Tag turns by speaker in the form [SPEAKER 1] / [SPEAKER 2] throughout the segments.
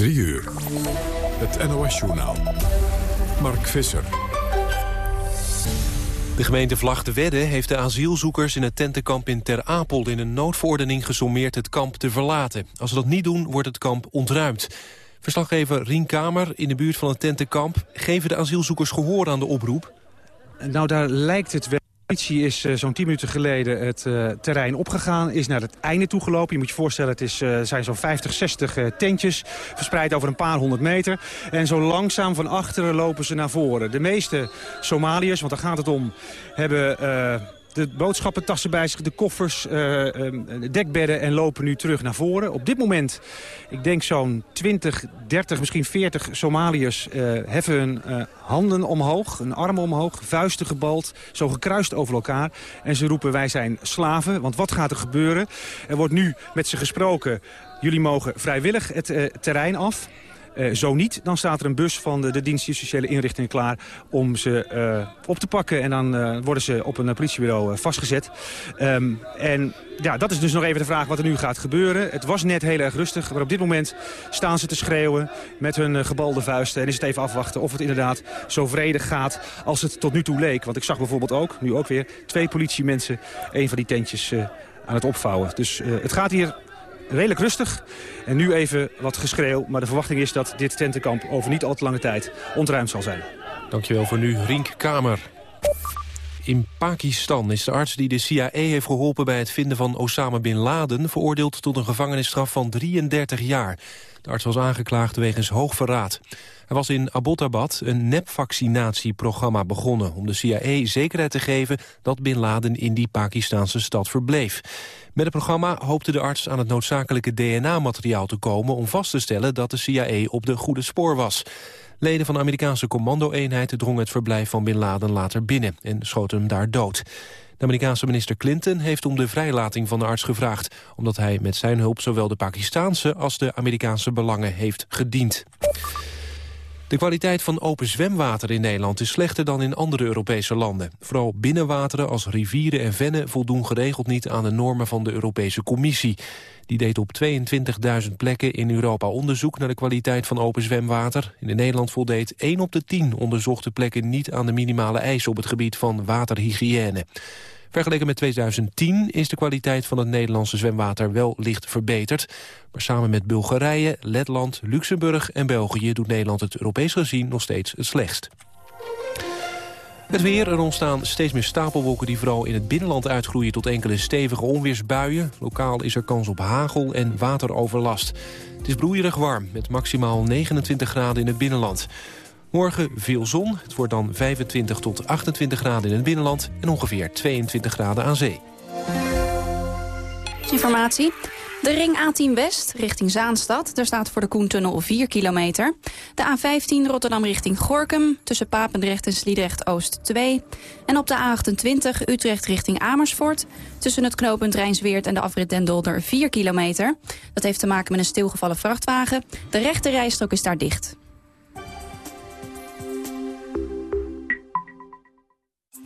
[SPEAKER 1] 3 uur. Het NOS-journaal. Mark Visser.
[SPEAKER 2] De gemeente Vlachtewedde heeft de asielzoekers in het tentenkamp in Ter Apel in een noodverordening gesommeerd het kamp te verlaten. Als ze dat niet doen, wordt het kamp ontruimd. Verslaggever Rien Kamer in de buurt van het tentenkamp. Geven de asielzoekers gehoor aan de oproep?
[SPEAKER 3] Nou, daar lijkt het wel. De politie is uh, zo'n 10 minuten geleden het uh, terrein opgegaan, is naar het einde toegelopen. Je moet je voorstellen, het is, uh, zijn zo'n 50, 60 tentjes verspreid over een paar honderd meter. En zo langzaam van achteren lopen ze naar voren. De meeste Somaliërs, want daar gaat het om, hebben de boodschappentassen bij zich, de koffers, uh, dekbedden en lopen nu terug naar voren. Op dit moment, ik denk zo'n 20, 30, misschien 40 Somaliërs uh, heffen hun uh, handen omhoog, hun armen omhoog, vuisten gebald, zo gekruist over elkaar. En ze roepen wij zijn slaven, want wat gaat er gebeuren? Er wordt nu met ze gesproken, jullie mogen vrijwillig het terrein af. Uh, zo niet, dan staat er een bus van de, de dienst justitiële inrichtingen klaar om ze uh, op te pakken. En dan uh, worden ze op een politiebureau vastgezet. Um, en ja, dat is dus nog even de vraag wat er nu gaat gebeuren. Het was net heel erg rustig, maar op dit moment staan ze te schreeuwen met hun gebalde vuisten. En is het even afwachten of het inderdaad zo vredig gaat als het tot nu toe leek. Want ik zag bijvoorbeeld ook, nu ook weer, twee politiemensen een van die tentjes aan het opvouwen. Dus het gaat hier redelijk rustig. En nu even wat geschreeuw. Maar de verwachting is dat dit tentenkamp over niet al te lange tijd ontruimd zal zijn.
[SPEAKER 2] Dankjewel voor nu, Rink Kamer. In Pakistan is de arts die de CIA heeft geholpen bij het vinden van Osama Bin Laden... veroordeeld tot een gevangenisstraf van 33 jaar. De arts was aangeklaagd wegens hoogverraad. Hij was in Abbottabad een nepvaccinatieprogramma begonnen... om de CIA zekerheid te geven dat Bin Laden in die Pakistanse stad verbleef. Met het programma hoopte de arts aan het noodzakelijke DNA-materiaal te komen... om vast te stellen dat de CIA op de goede spoor was. Leden van de Amerikaanse commando-eenheid drongen het verblijf van Bin Laden later binnen... en schoten hem daar dood. De Amerikaanse minister Clinton heeft om de vrijlating van de arts gevraagd... omdat hij met zijn hulp zowel de Pakistaanse als de Amerikaanse belangen heeft gediend. De kwaliteit van open zwemwater in Nederland is slechter dan in andere Europese landen. Vooral binnenwateren als rivieren en vennen voldoen geregeld niet aan de normen van de Europese Commissie. Die deed op 22.000 plekken in Europa onderzoek naar de kwaliteit van open zwemwater. In Nederland voldeed 1 op de 10 onderzochte plekken niet aan de minimale eisen op het gebied van waterhygiëne. Vergeleken met 2010 is de kwaliteit van het Nederlandse zwemwater wel licht verbeterd. Maar samen met Bulgarije, Letland, Luxemburg en België... doet Nederland het Europees gezien nog steeds het slechtst. Het weer, er ontstaan steeds meer stapelwolken die vooral in het binnenland uitgroeien tot enkele stevige onweersbuien. Lokaal is er kans op hagel en wateroverlast. Het is broeierig warm met maximaal 29 graden in het binnenland. Morgen veel zon. Het wordt dan 25 tot 28 graden in het binnenland... en ongeveer 22 graden aan zee.
[SPEAKER 4] Informatie. De ring A10 West richting Zaanstad. Daar staat voor de Koentunnel 4 kilometer. De A15 Rotterdam richting Gorkum. Tussen Papendrecht en Sliedrecht Oost 2. En op de A28 Utrecht richting Amersfoort. Tussen het knooppunt Rijnsweert en de afrit Den Dolder 4 kilometer. Dat heeft te maken met een stilgevallen vrachtwagen. De rechte rijstrook is daar dicht.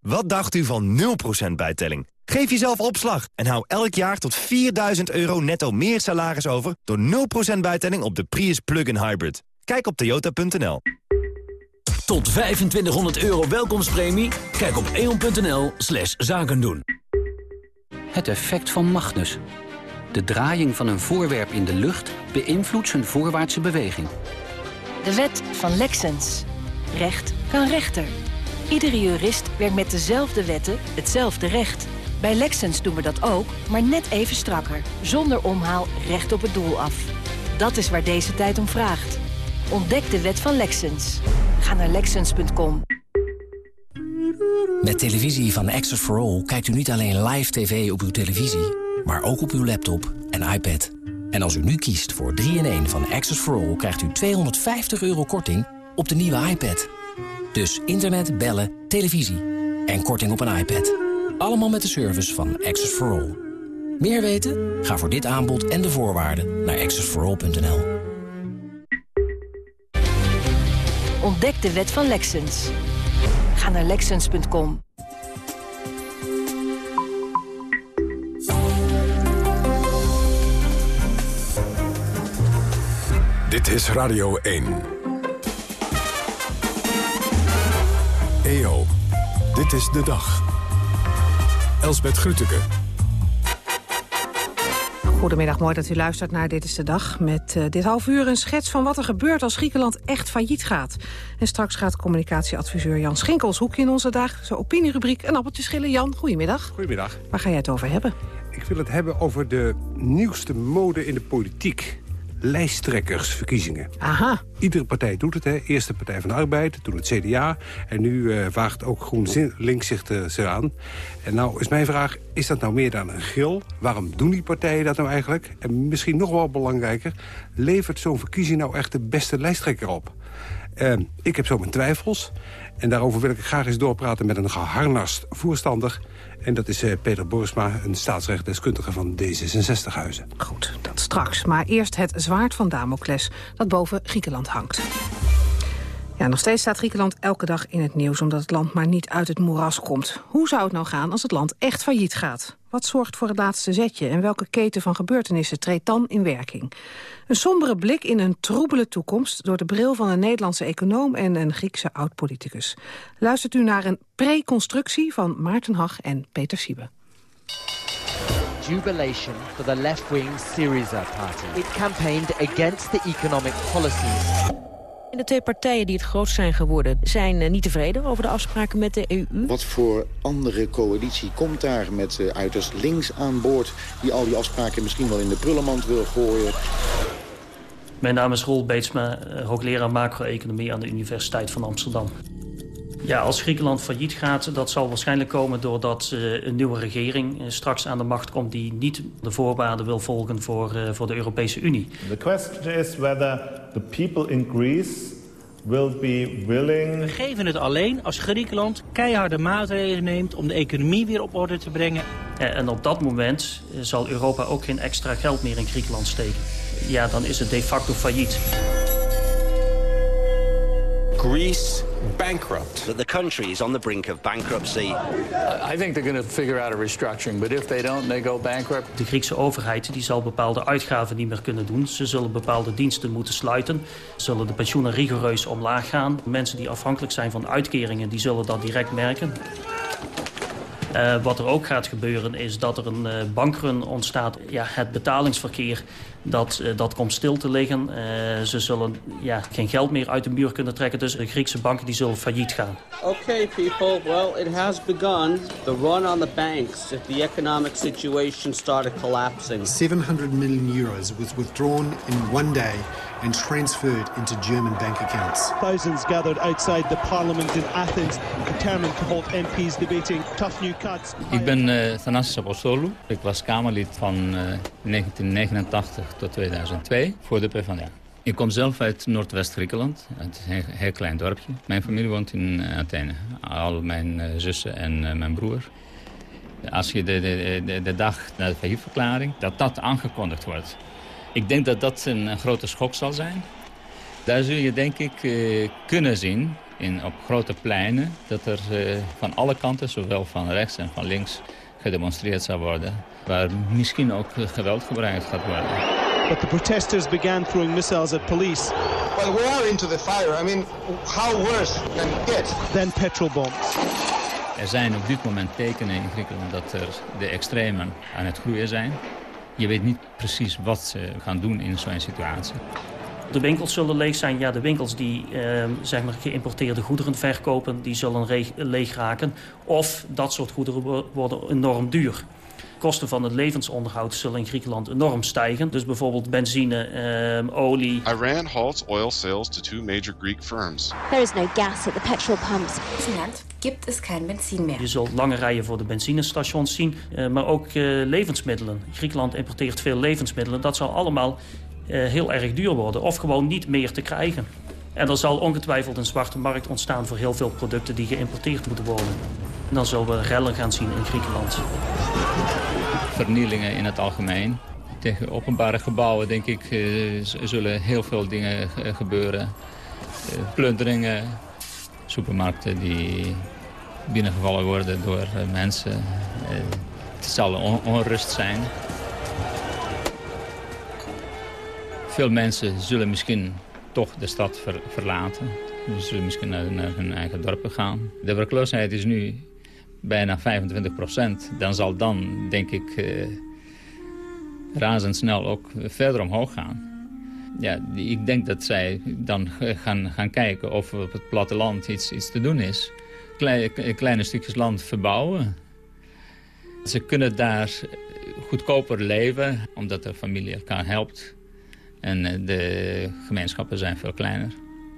[SPEAKER 5] Wat dacht u van 0% bijtelling? Geef jezelf opslag en hou elk jaar tot 4000 euro netto meer salaris over... door 0% bijtelling op de Prius Plug-in Hybrid. Kijk op toyota.nl.
[SPEAKER 6] Tot 2500 euro welkomstpremie? Kijk op eon.nl slash zaken doen.
[SPEAKER 7] Het effect van Magnus. De draaiing van een voorwerp in de lucht beïnvloedt zijn voorwaartse beweging.
[SPEAKER 8] De wet van Lexens. Recht kan rechter. Iedere jurist werkt met dezelfde wetten hetzelfde recht. Bij Lexens doen we dat ook, maar net even strakker. Zonder omhaal recht op het doel af. Dat is waar deze tijd om vraagt. Ontdek de wet van Lexens. Ga naar Lexens.com.
[SPEAKER 9] Met televisie van Access for All kijkt u niet alleen live tv op uw televisie... maar ook op uw laptop en iPad. En als u nu kiest voor 3-in-1 van Access for All... krijgt u 250 euro korting op de nieuwe iPad. Dus internet, bellen, televisie en korting op een iPad. Allemaal met de service van Access for All. Meer weten? Ga voor dit aanbod en de voorwaarden naar accessforall.nl.
[SPEAKER 8] Ontdek de wet van Lexens. Ga naar Lexens.com.
[SPEAKER 10] Dit is Radio 1. EO, dit is de dag. Elsbet Grütke.
[SPEAKER 11] Goedemiddag, mooi dat u luistert naar Dit is de Dag. Met uh, dit half uur een schets van wat er gebeurt als Griekenland echt failliet gaat. En straks gaat communicatieadviseur Jan Schinkels hoekje in onze dagelijkse opinierubriek een appeltje schillen. Jan, goedemiddag.
[SPEAKER 12] Goedemiddag.
[SPEAKER 11] Waar ga jij het over hebben?
[SPEAKER 12] Ik wil het hebben over de nieuwste mode in de politiek lijsttrekkersverkiezingen.
[SPEAKER 11] Aha.
[SPEAKER 12] Iedere partij doet het. Hè. Eerst de Partij van de Arbeid, toen het CDA. En nu uh, waagt ook GroenLinks zich eraan. En nou is mijn vraag, is dat nou meer dan een gil? Waarom doen die partijen dat nou eigenlijk? En misschien nog wel belangrijker, levert zo'n verkiezing nou echt de beste lijsttrekker op? Uh, ik heb zo mijn twijfels. En daarover wil ik graag eens doorpraten met een geharnast voorstander... En dat is uh, Peter Borsma, een staatsrechtdeskundige van D66-huizen.
[SPEAKER 11] Goed, dat straks. Maar eerst het zwaard van Damocles dat boven Griekenland hangt. Ja, nog steeds staat Griekenland elke dag in het nieuws... omdat het land maar niet uit het moeras komt. Hoe zou het nou gaan als het land echt failliet gaat? Wat zorgt voor het laatste zetje en welke keten van gebeurtenissen treedt dan in werking? Een sombere blik in een troebele toekomst... door de bril van een Nederlandse econoom en een Griekse oud-politicus. Luistert u naar een pre-constructie van Maarten Hag en Peter Siebe.
[SPEAKER 13] Jubilation for the left-wing Syriza party. It campaigned against the economic policies
[SPEAKER 14] de twee partijen die het grootst zijn geworden... zijn niet tevreden over de afspraken met de EU.
[SPEAKER 15] Wat voor andere coalitie komt daar met uh, uiterst links aan boord... die al die afspraken misschien wel in de prullenmand wil gooien?
[SPEAKER 16] Mijn naam is Roel Beetsma, hoogleraar macro-economie... aan de Universiteit van Amsterdam. Ja, als Griekenland failliet gaat, dat zal waarschijnlijk komen doordat uh, een nieuwe regering uh, straks aan de macht komt die niet de voorwaarden wil volgen voor, uh, voor de Europese Unie.
[SPEAKER 17] The question is whether the people in Greece will be willing...
[SPEAKER 18] We geven het alleen als Griekenland keiharde maatregelen neemt om de economie weer op orde te brengen.
[SPEAKER 16] En op dat moment zal Europa ook geen extra geld meer in Griekenland steken. Ja, dan is het de facto failliet.
[SPEAKER 19] Greece bankrupt.
[SPEAKER 20] That the country is on the brink of bankruptcy.
[SPEAKER 21] I think they're going to figure out a restructuring, but if they don't, they go bankrupt.
[SPEAKER 16] De Griekse overheid die zal bepaalde uitgaven niet meer kunnen doen. Ze zullen bepaalde diensten moeten sluiten. Zullen de pensioenen rigoureus omlaag gaan. Mensen die afhankelijk zijn van uitkeringen, die zullen dat direct merken. Uh, wat er ook gaat gebeuren is dat er een uh, bankrun ontstaat. Ja, het betalingsverkeer dat, uh, dat komt stil te liggen. ze zullen ja, geen geld meer uit de muur kunnen trekken. Dus de Griekse banken die zullen failliet gaan.
[SPEAKER 22] Okay people, well it has begun. The run on the banks. The economic situation started collapsing.
[SPEAKER 23] 700 million euros was withdrawn in one day and transferred into German bank accounts.
[SPEAKER 24] Thousands gathered outside the parliament in Athens, determined to hold MPs debating tough new cuts.
[SPEAKER 25] Ik ben uh, Thanasis Apostolou. Ik was Kamerlid van uh, 1989 tot 2002 voor de PvdA. Ik kom zelf uit Noordwest-Griekenland, uit een heel klein dorpje. Mijn familie woont in uh, Athene. Al mijn uh, zussen en uh, mijn broer. Als je de, de, de, de dag na de faillietverklaring, dat dat aangekondigd wordt. Ik denk dat dat een, een grote schok zal zijn. Daar zul je denk ik uh, kunnen zien, in, op grote pleinen... dat er uh, van alle kanten, zowel van rechts en van links, gedemonstreerd zal worden. Waar misschien ook geweld gebruikt gaat worden.
[SPEAKER 24] But the protesters began throwing missiles at police.
[SPEAKER 26] Well, we are into the fire. I mean, how worse can it get?
[SPEAKER 24] Then petrol bombs.
[SPEAKER 25] Er zijn op dit moment tekenen in Griekenland dat er de extremen aan het groeien zijn. Je weet niet precies wat ze gaan doen in zo'n situatie.
[SPEAKER 16] De winkels zullen leeg zijn. Ja, de winkels die ehm, zeg maar geïmporteerde goederen verkopen... die zullen leeg raken. Of dat soort goederen worden enorm duur kosten van het levensonderhoud zullen in Griekenland enorm stijgen. Dus bijvoorbeeld benzine, eh, olie.
[SPEAKER 27] Iran halts oil sales to two major Greek firms.
[SPEAKER 18] There is no gas at the petrol pumps.
[SPEAKER 28] In Land gibt es kein benzine meer.
[SPEAKER 16] Je zult lange rijen voor de benzinestations zien, uh, maar ook uh, levensmiddelen. Griekenland importeert veel levensmiddelen. Dat zal allemaal uh, heel erg duur worden of gewoon niet meer te krijgen. En er zal ongetwijfeld een zwarte markt ontstaan voor heel veel producten die geïmporteerd moeten worden. Dan zullen we rellen gaan zien in Griekenland.
[SPEAKER 25] Vernielingen in het algemeen. Tegen openbare gebouwen, denk ik, uh, zullen heel veel dingen gebeuren. Uh, plunderingen, supermarkten die binnengevallen worden door mensen. het zal on onrust zijn. Veel mensen zullen misschien toch de stad ver verlaten. Ze zullen misschien naar, naar, hun eigen dorpen gaan. De werkloosheid is nu bijna 25 procent. Dan zal dan, denk ik, uh, razendsnel ook verder omhoog gaan. Ja, ik denk dat zij dan gaan, gaan kijken of op het platteland iets, iets te doen is. Kleine, kleine stukjes land verbouwen. Ze kunnen daar goedkoper leven, omdat de familie elkaar helpt. En eh, de gemeenschappen zijn veel kleiner.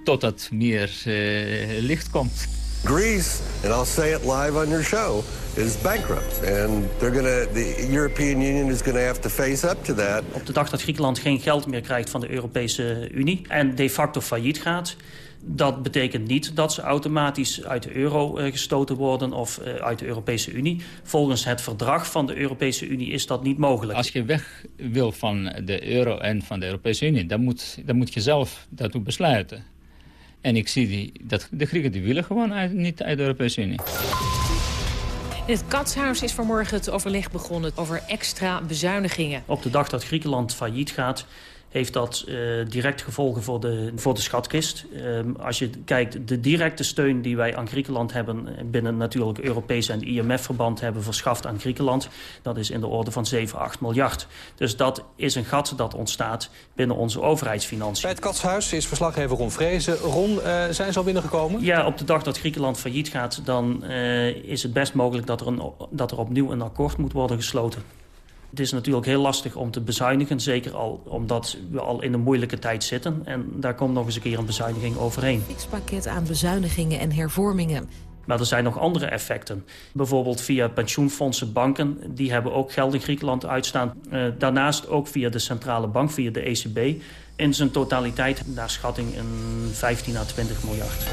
[SPEAKER 25] Totdat meer uh, licht komt.
[SPEAKER 29] Greece, and I'll say it live on your show, is bankrupt. And they're gonna, the European Union is going to have to face up to that.
[SPEAKER 16] Op de dag dat Griekenland geen geld meer krijgt van de Europese Unie... en de facto failliet gaat... Dat betekent niet dat ze automatisch uit de euro uh, gestoten worden of uh, uit de Europese Unie. Volgens het verdrag van de Europese Unie is dat niet mogelijk.
[SPEAKER 25] Als je weg wil van de euro en van de Europese Unie, dan moet, dan moet je zelf daartoe besluiten. En ik zie die, dat de Grieken die willen gewoon uit, niet uit de Europese Unie.
[SPEAKER 30] In het Katshuis is vanmorgen het overleg begonnen over extra bezuinigingen.
[SPEAKER 16] Op de dag dat Griekenland failliet gaat heeft dat uh, direct gevolgen voor de, voor de schatkist. Um, als je kijkt, de directe steun die wij aan Griekenland hebben... binnen natuurlijk Europees en IMF-verband hebben verschaft aan Griekenland... dat is in de orde van 7, 8 miljard. Dus dat is een gat dat ontstaat binnen onze overheidsfinanciën.
[SPEAKER 31] Bij het Katshuis is verslaggever Ron Vrezen. Ron, uh, zijn ze al binnengekomen?
[SPEAKER 16] Ja, op de dag dat Griekenland failliet gaat... dan uh, is het best mogelijk dat er, een, dat er opnieuw een akkoord moet worden gesloten. Het is natuurlijk heel lastig om te bezuinigen. Zeker al omdat we al in een moeilijke tijd zitten. En daar komt nog eens een keer een bezuiniging overheen.
[SPEAKER 30] Een pakket aan bezuinigingen en hervormingen.
[SPEAKER 16] Maar er zijn nog andere effecten. Bijvoorbeeld via pensioenfondsen, banken. Die hebben ook geld in Griekenland uitstaan. Uh, daarnaast ook via de centrale bank, via de ECB. In zijn totaliteit naar schatting een 15 à 20 miljard.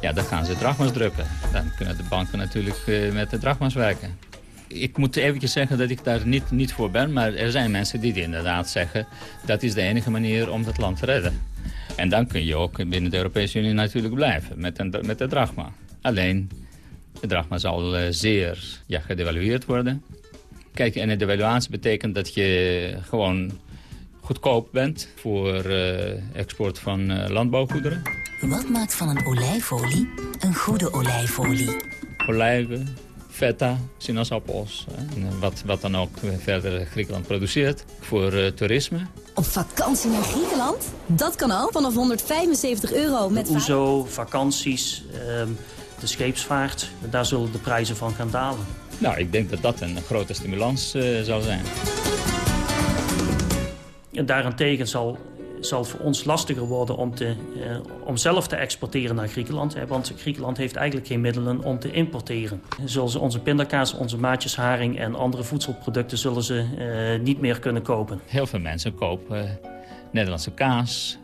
[SPEAKER 25] Ja, dan gaan ze drachmas drukken. Dan kunnen de banken natuurlijk uh, met de drachmas werken. Ik moet eventjes zeggen dat ik daar niet, niet voor ben, maar er zijn mensen die inderdaad zeggen... dat is de enige manier om het land te redden. En dan kun je ook binnen de Europese Unie natuurlijk blijven met, een, met de drachma. Alleen, de drachma zal uh, zeer ja, gedevalueerd worden. Kijk, en de devaluatie betekent dat je gewoon goedkoop bent voor uh, export van landbouwgoederen.
[SPEAKER 28] Wat maakt van een olijfolie een goede olijfolie?
[SPEAKER 25] Olijven, feta, sinaasappels en wat, wat dan ook verder Griekenland produceert voor uh, toerisme.
[SPEAKER 28] Op vakantie naar Griekenland? Dat kan al vanaf 175 euro. Met
[SPEAKER 16] de OESO, vakanties, uh, de scheepsvaart, daar zullen de prijzen van gaan dalen.
[SPEAKER 25] Nou, ik denk dat dat een grote stimulans uh, zal zijn.
[SPEAKER 16] En daarentegen zal, zal voor ons lastiger worden om, te, uh, om zelf te exporteren naar Griekenland. Hè, want Griekenland heeft eigenlijk geen middelen om te importeren. Zoals onze pindakaas, onze maatjesharing en andere voedselproducten zullen ze uh, niet meer kunnen kopen.
[SPEAKER 25] Heel veel mensen kopen Nederlandse kaas,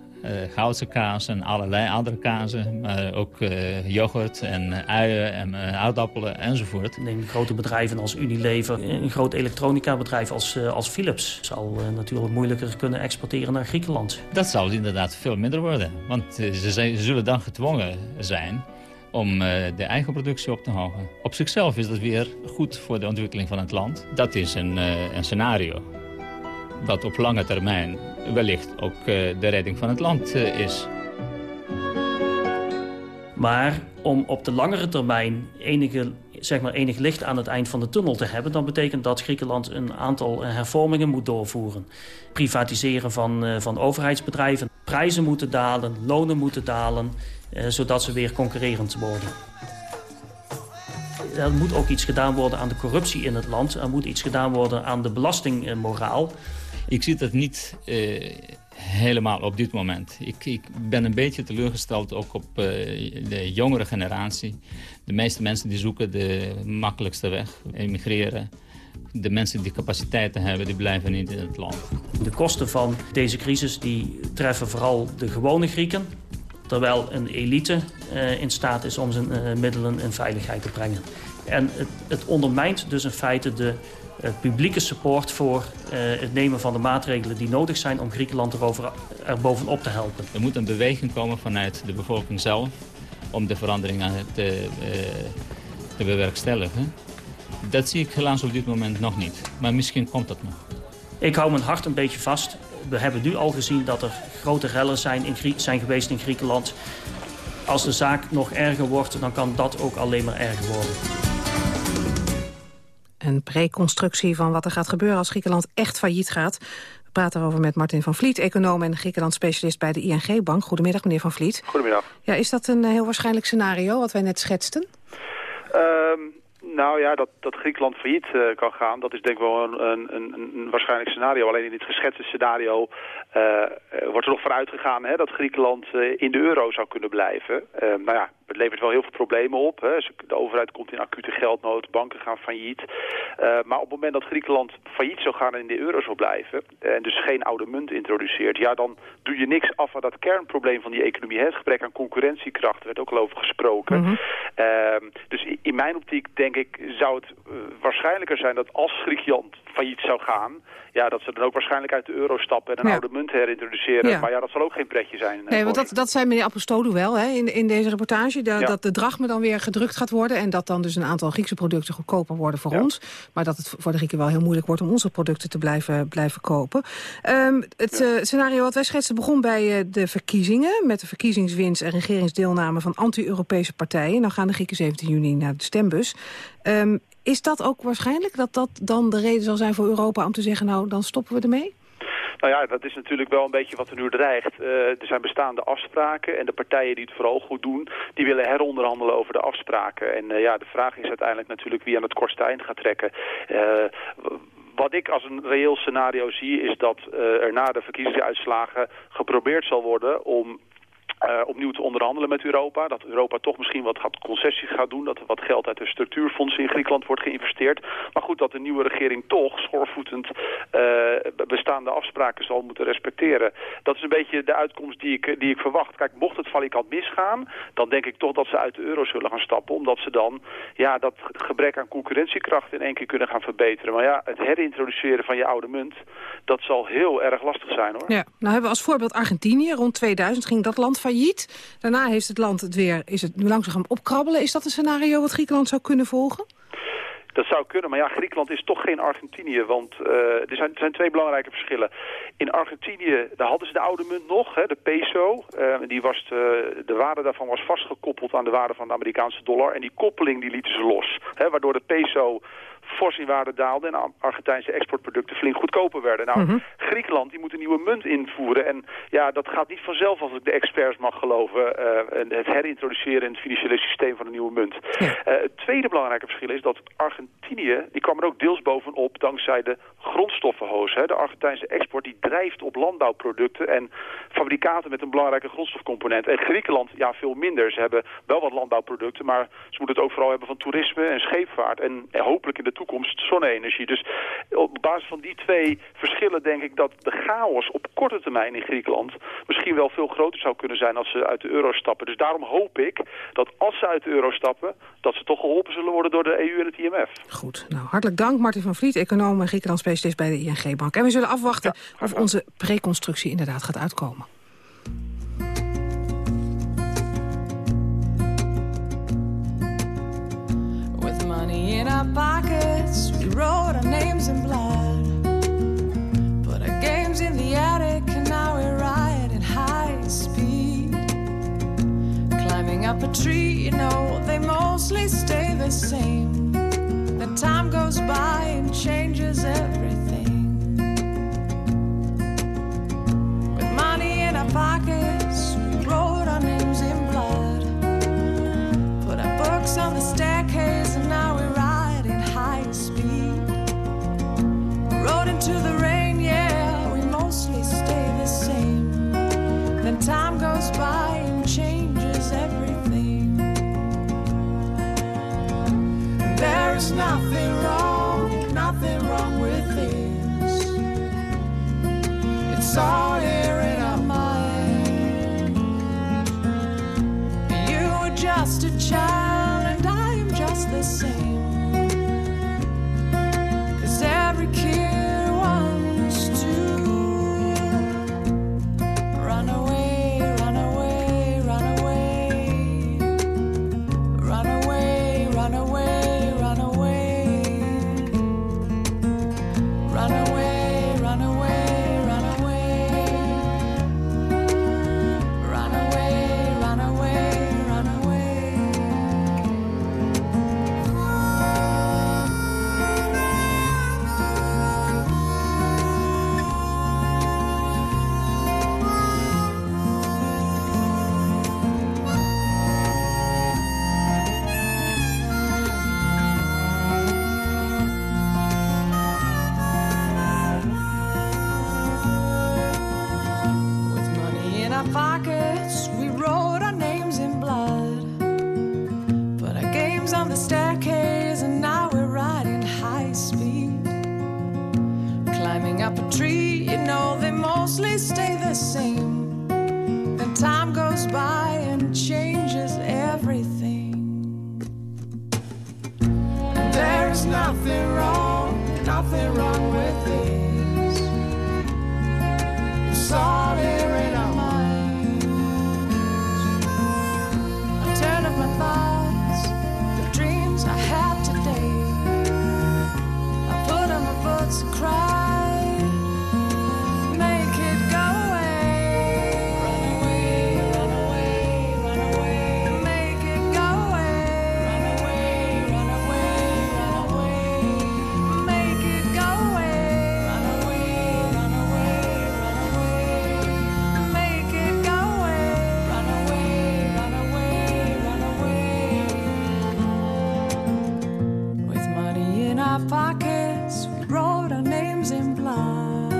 [SPEAKER 25] Goudse kaas en allerlei andere kazen. Maar ook uh, yoghurt en uien en aardappelen enzovoort.
[SPEAKER 16] Neem grote bedrijven als Unilever. Een groot elektronica bedrijf als, als Philips zal natuurlijk moeilijker kunnen exporteren naar Griekenland.
[SPEAKER 25] Dat zal inderdaad veel minder worden. Want ze, zijn, ze zullen dan gedwongen zijn om de eigen productie op te houden. Op zichzelf is dat weer goed voor de ontwikkeling van het land. Dat is een, een scenario wat op lange termijn wellicht ook uh, de redding van het land uh, is.
[SPEAKER 16] Maar om op de langere termijn enige zeg maar enig licht aan het eind van de tunnel te hebben... dan betekent dat Griekenland een aantal hervormingen moet doorvoeren. Privatiseren van, van overheidsbedrijven. Prijzen moeten dalen, lonen moeten dalen... zodat ze weer concurrerend worden er moet ook iets gedaan worden aan de corruptie in het land. Er moet iets gedaan worden aan de belastingmoraal.
[SPEAKER 25] Ik zie dat niet uh, helemaal op dit moment. Ik, ik, ben een beetje teleurgesteld ook op uh, de jongere generatie. De meeste mensen die zoeken de makkelijkste weg, emigreren. De mensen die capaciteiten hebben, die blijven niet in het land.
[SPEAKER 16] De kosten van deze crisis die treffen vooral de gewone Grieken. Terwijl een elite uh, in staat is om zijn middelen in veiligheid te brengen. En het, het ondermijnt dus in feite de uh, publieke support voor het nemen van de maatregelen die nodig zijn om Griekenland erover, er bovenop te helpen.
[SPEAKER 25] Er moet een beweging komen vanuit de bevolking zelf om de veranderingen te, te bewerkstelligen. Dat zie ik helaas op dit moment nog niet. Maar misschien komt dat nog.
[SPEAKER 16] Ik hou mijn hart een beetje vast. We hebben nu al gezien dat er grote rellen zijn, in zijn geweest in Griekenland. Als de zaak nog erger wordt, dan kan dat ook alleen maar erger worden.
[SPEAKER 11] Een preconstructie van wat er gaat gebeuren als Griekenland echt failliet gaat. We praten erover met Martin van Vliet, econoom en Griekenland-specialist bij de ING-bank. Goedemiddag, meneer van Vliet.
[SPEAKER 32] Goedemiddag.
[SPEAKER 11] Ja, is dat een heel waarschijnlijk scenario wat wij net schetsten?
[SPEAKER 32] Um, nou ja, dat, dat Griekenland failliet uh, kan gaan, dat is denk ik wel een, een, een, waarschijnlijk scenario. Alleen in dit geschetste scenario wordt er nog vooruit gegaan hè, dat Griekenland uh, in de euro zou kunnen blijven. nou ja, het levert wel heel veel problemen op. Hè. De overheid komt in acute geldnood, banken gaan failliet. maar op het moment dat Griekenland failliet zou gaan en in de euro zou blijven... en dus geen oude munt introduceert... ja, dan doe je niks af aan dat kernprobleem van die economie. Hè. Het gebrek aan concurrentiekracht, er werd ook al over gesproken. Mm -hmm. dus in mijn optiek denk ik zou het waarschijnlijker zijn dat als Griekenland failliet zou gaan... ja, dat ze dan ook waarschijnlijk uit de euro stappen en een ja. oude munt herintroduceren. Ja. Maar ja, dat zal ook geen pretje zijn.
[SPEAKER 11] Nee, want dat, dat zei meneer Apostolou wel hè, in, in deze reportage. Da, ja. Dat de drachme dan weer gedrukt gaat worden... en dat dan dus een aantal Griekse producten goedkoper worden voor ons. Maar dat het voor de Grieken wel heel moeilijk wordt om onze producten te blijven, blijven kopen. Um, het uh, scenario wat wij schetsen begon bij uh, de verkiezingen... met de verkiezingswinst en regeringsdeelname van anti-Europese partijen. Dan gaan de Grieken 17 juni naar de stembus. Um, is dat ook waarschijnlijk? Dat dat dan de reden zal zijn voor Europa om te zeggen... nou, dan stoppen we ermee?
[SPEAKER 32] Nou ja, dat is natuurlijk wel een beetje wat er nu dreigt. Uh, er zijn bestaande afspraken en de partijen die het vooral goed doen... die willen heronderhandelen over de afspraken. En uh, ja, de vraag is uiteindelijk natuurlijk wie aan het kortste eind gaat trekken. Uh, wat ik als een reëel scenario zie is dat er na de verkiezingsuitslagen geprobeerd zal worden om uh, opnieuw te onderhandelen met Europa. Dat Europa toch misschien wat gaat concessies gaat doen. Dat er wat geld uit de structuurfondsen in Griekenland wordt geïnvesteerd. Maar goed, dat de nieuwe regering toch schoorvoetend uh, bestaande afspraken zal moeten respecteren. Dat is een beetje de uitkomst die ik, die ik verwacht. Kijk, mocht het valikant misgaan, dan denk ik toch dat ze uit de euro zullen gaan stappen. Omdat ze dan ja, dat gebrek aan concurrentiekracht in één keer kunnen gaan verbeteren. Maar ja, het herintroduceren van je oude munt, dat zal heel erg lastig zijn hoor.
[SPEAKER 11] Ja, nou hebben we als voorbeeld Argentinië. Rond 2000 ging dat land Daarna heeft het land het weer, is het langzaam opkrabbelen. Is dat een scenario wat Griekenland zou kunnen volgen?
[SPEAKER 32] Dat zou kunnen, maar ja, Griekenland is toch geen Argentinië. Want uh, er, zijn, er zijn twee belangrijke verschillen. In Argentinië, daar hadden ze de oude munt nog, hè, de peso. Uh, die was de, de waarde daarvan was vastgekoppeld aan de waarde van de Amerikaanse dollar. En die koppeling die lieten ze los. Hè, waardoor de peso fors in waarde daalde en Argentijnse exportproducten flink goedkoper werden. Nou, mm -hmm. Griekenland die moet een nieuwe munt invoeren en ja, dat gaat niet vanzelf als ik de experts mag geloven. Uh, het herintroduceren in het financiële systeem van een nieuwe munt. Ja. Uh, het tweede belangrijke verschil is dat Argentinië, die kwam er ook deels bovenop dankzij de grondstoffenhoos. Hè. De Argentijnse export die drijft op landbouwproducten en fabrikaten met een belangrijke grondstofcomponent. En Griekenland, ja, veel minder. Ze hebben wel wat landbouwproducten, maar ze moeten het ook vooral hebben van toerisme en scheepvaart. En, en hopelijk in de toekomst zonne-energie. Dus op basis van die twee verschillen denk ik dat de chaos op korte termijn in Griekenland misschien wel veel groter zou kunnen zijn als ze uit de euro stappen. Dus daarom hoop ik dat als ze uit de euro stappen, dat ze toch geholpen zullen worden door de EU en het IMF.
[SPEAKER 11] Goed, nou hartelijk dank Martin van Vliet, econoom en Griekenland-specialist bij de ING-bank. En we zullen afwachten ja, of onze preconstructie inderdaad gaat uitkomen. In our pockets. We wrote our names in blood. Put our games in the attic, and now we're riding high speed. Climbing up a tree, you know, they mostly stay the same.
[SPEAKER 33] The time goes by and changes everything. With money in our pockets, we wrote our names in blood. Put our books on the staircase, Into the rain, yeah, we mostly stay the same. Then time goes by and changes everything. There is nothing wrong, nothing wrong with this. It's all here in our mind. You were just a child, and I am just the same. Cause every kid our pockets, we wrote our names in blood.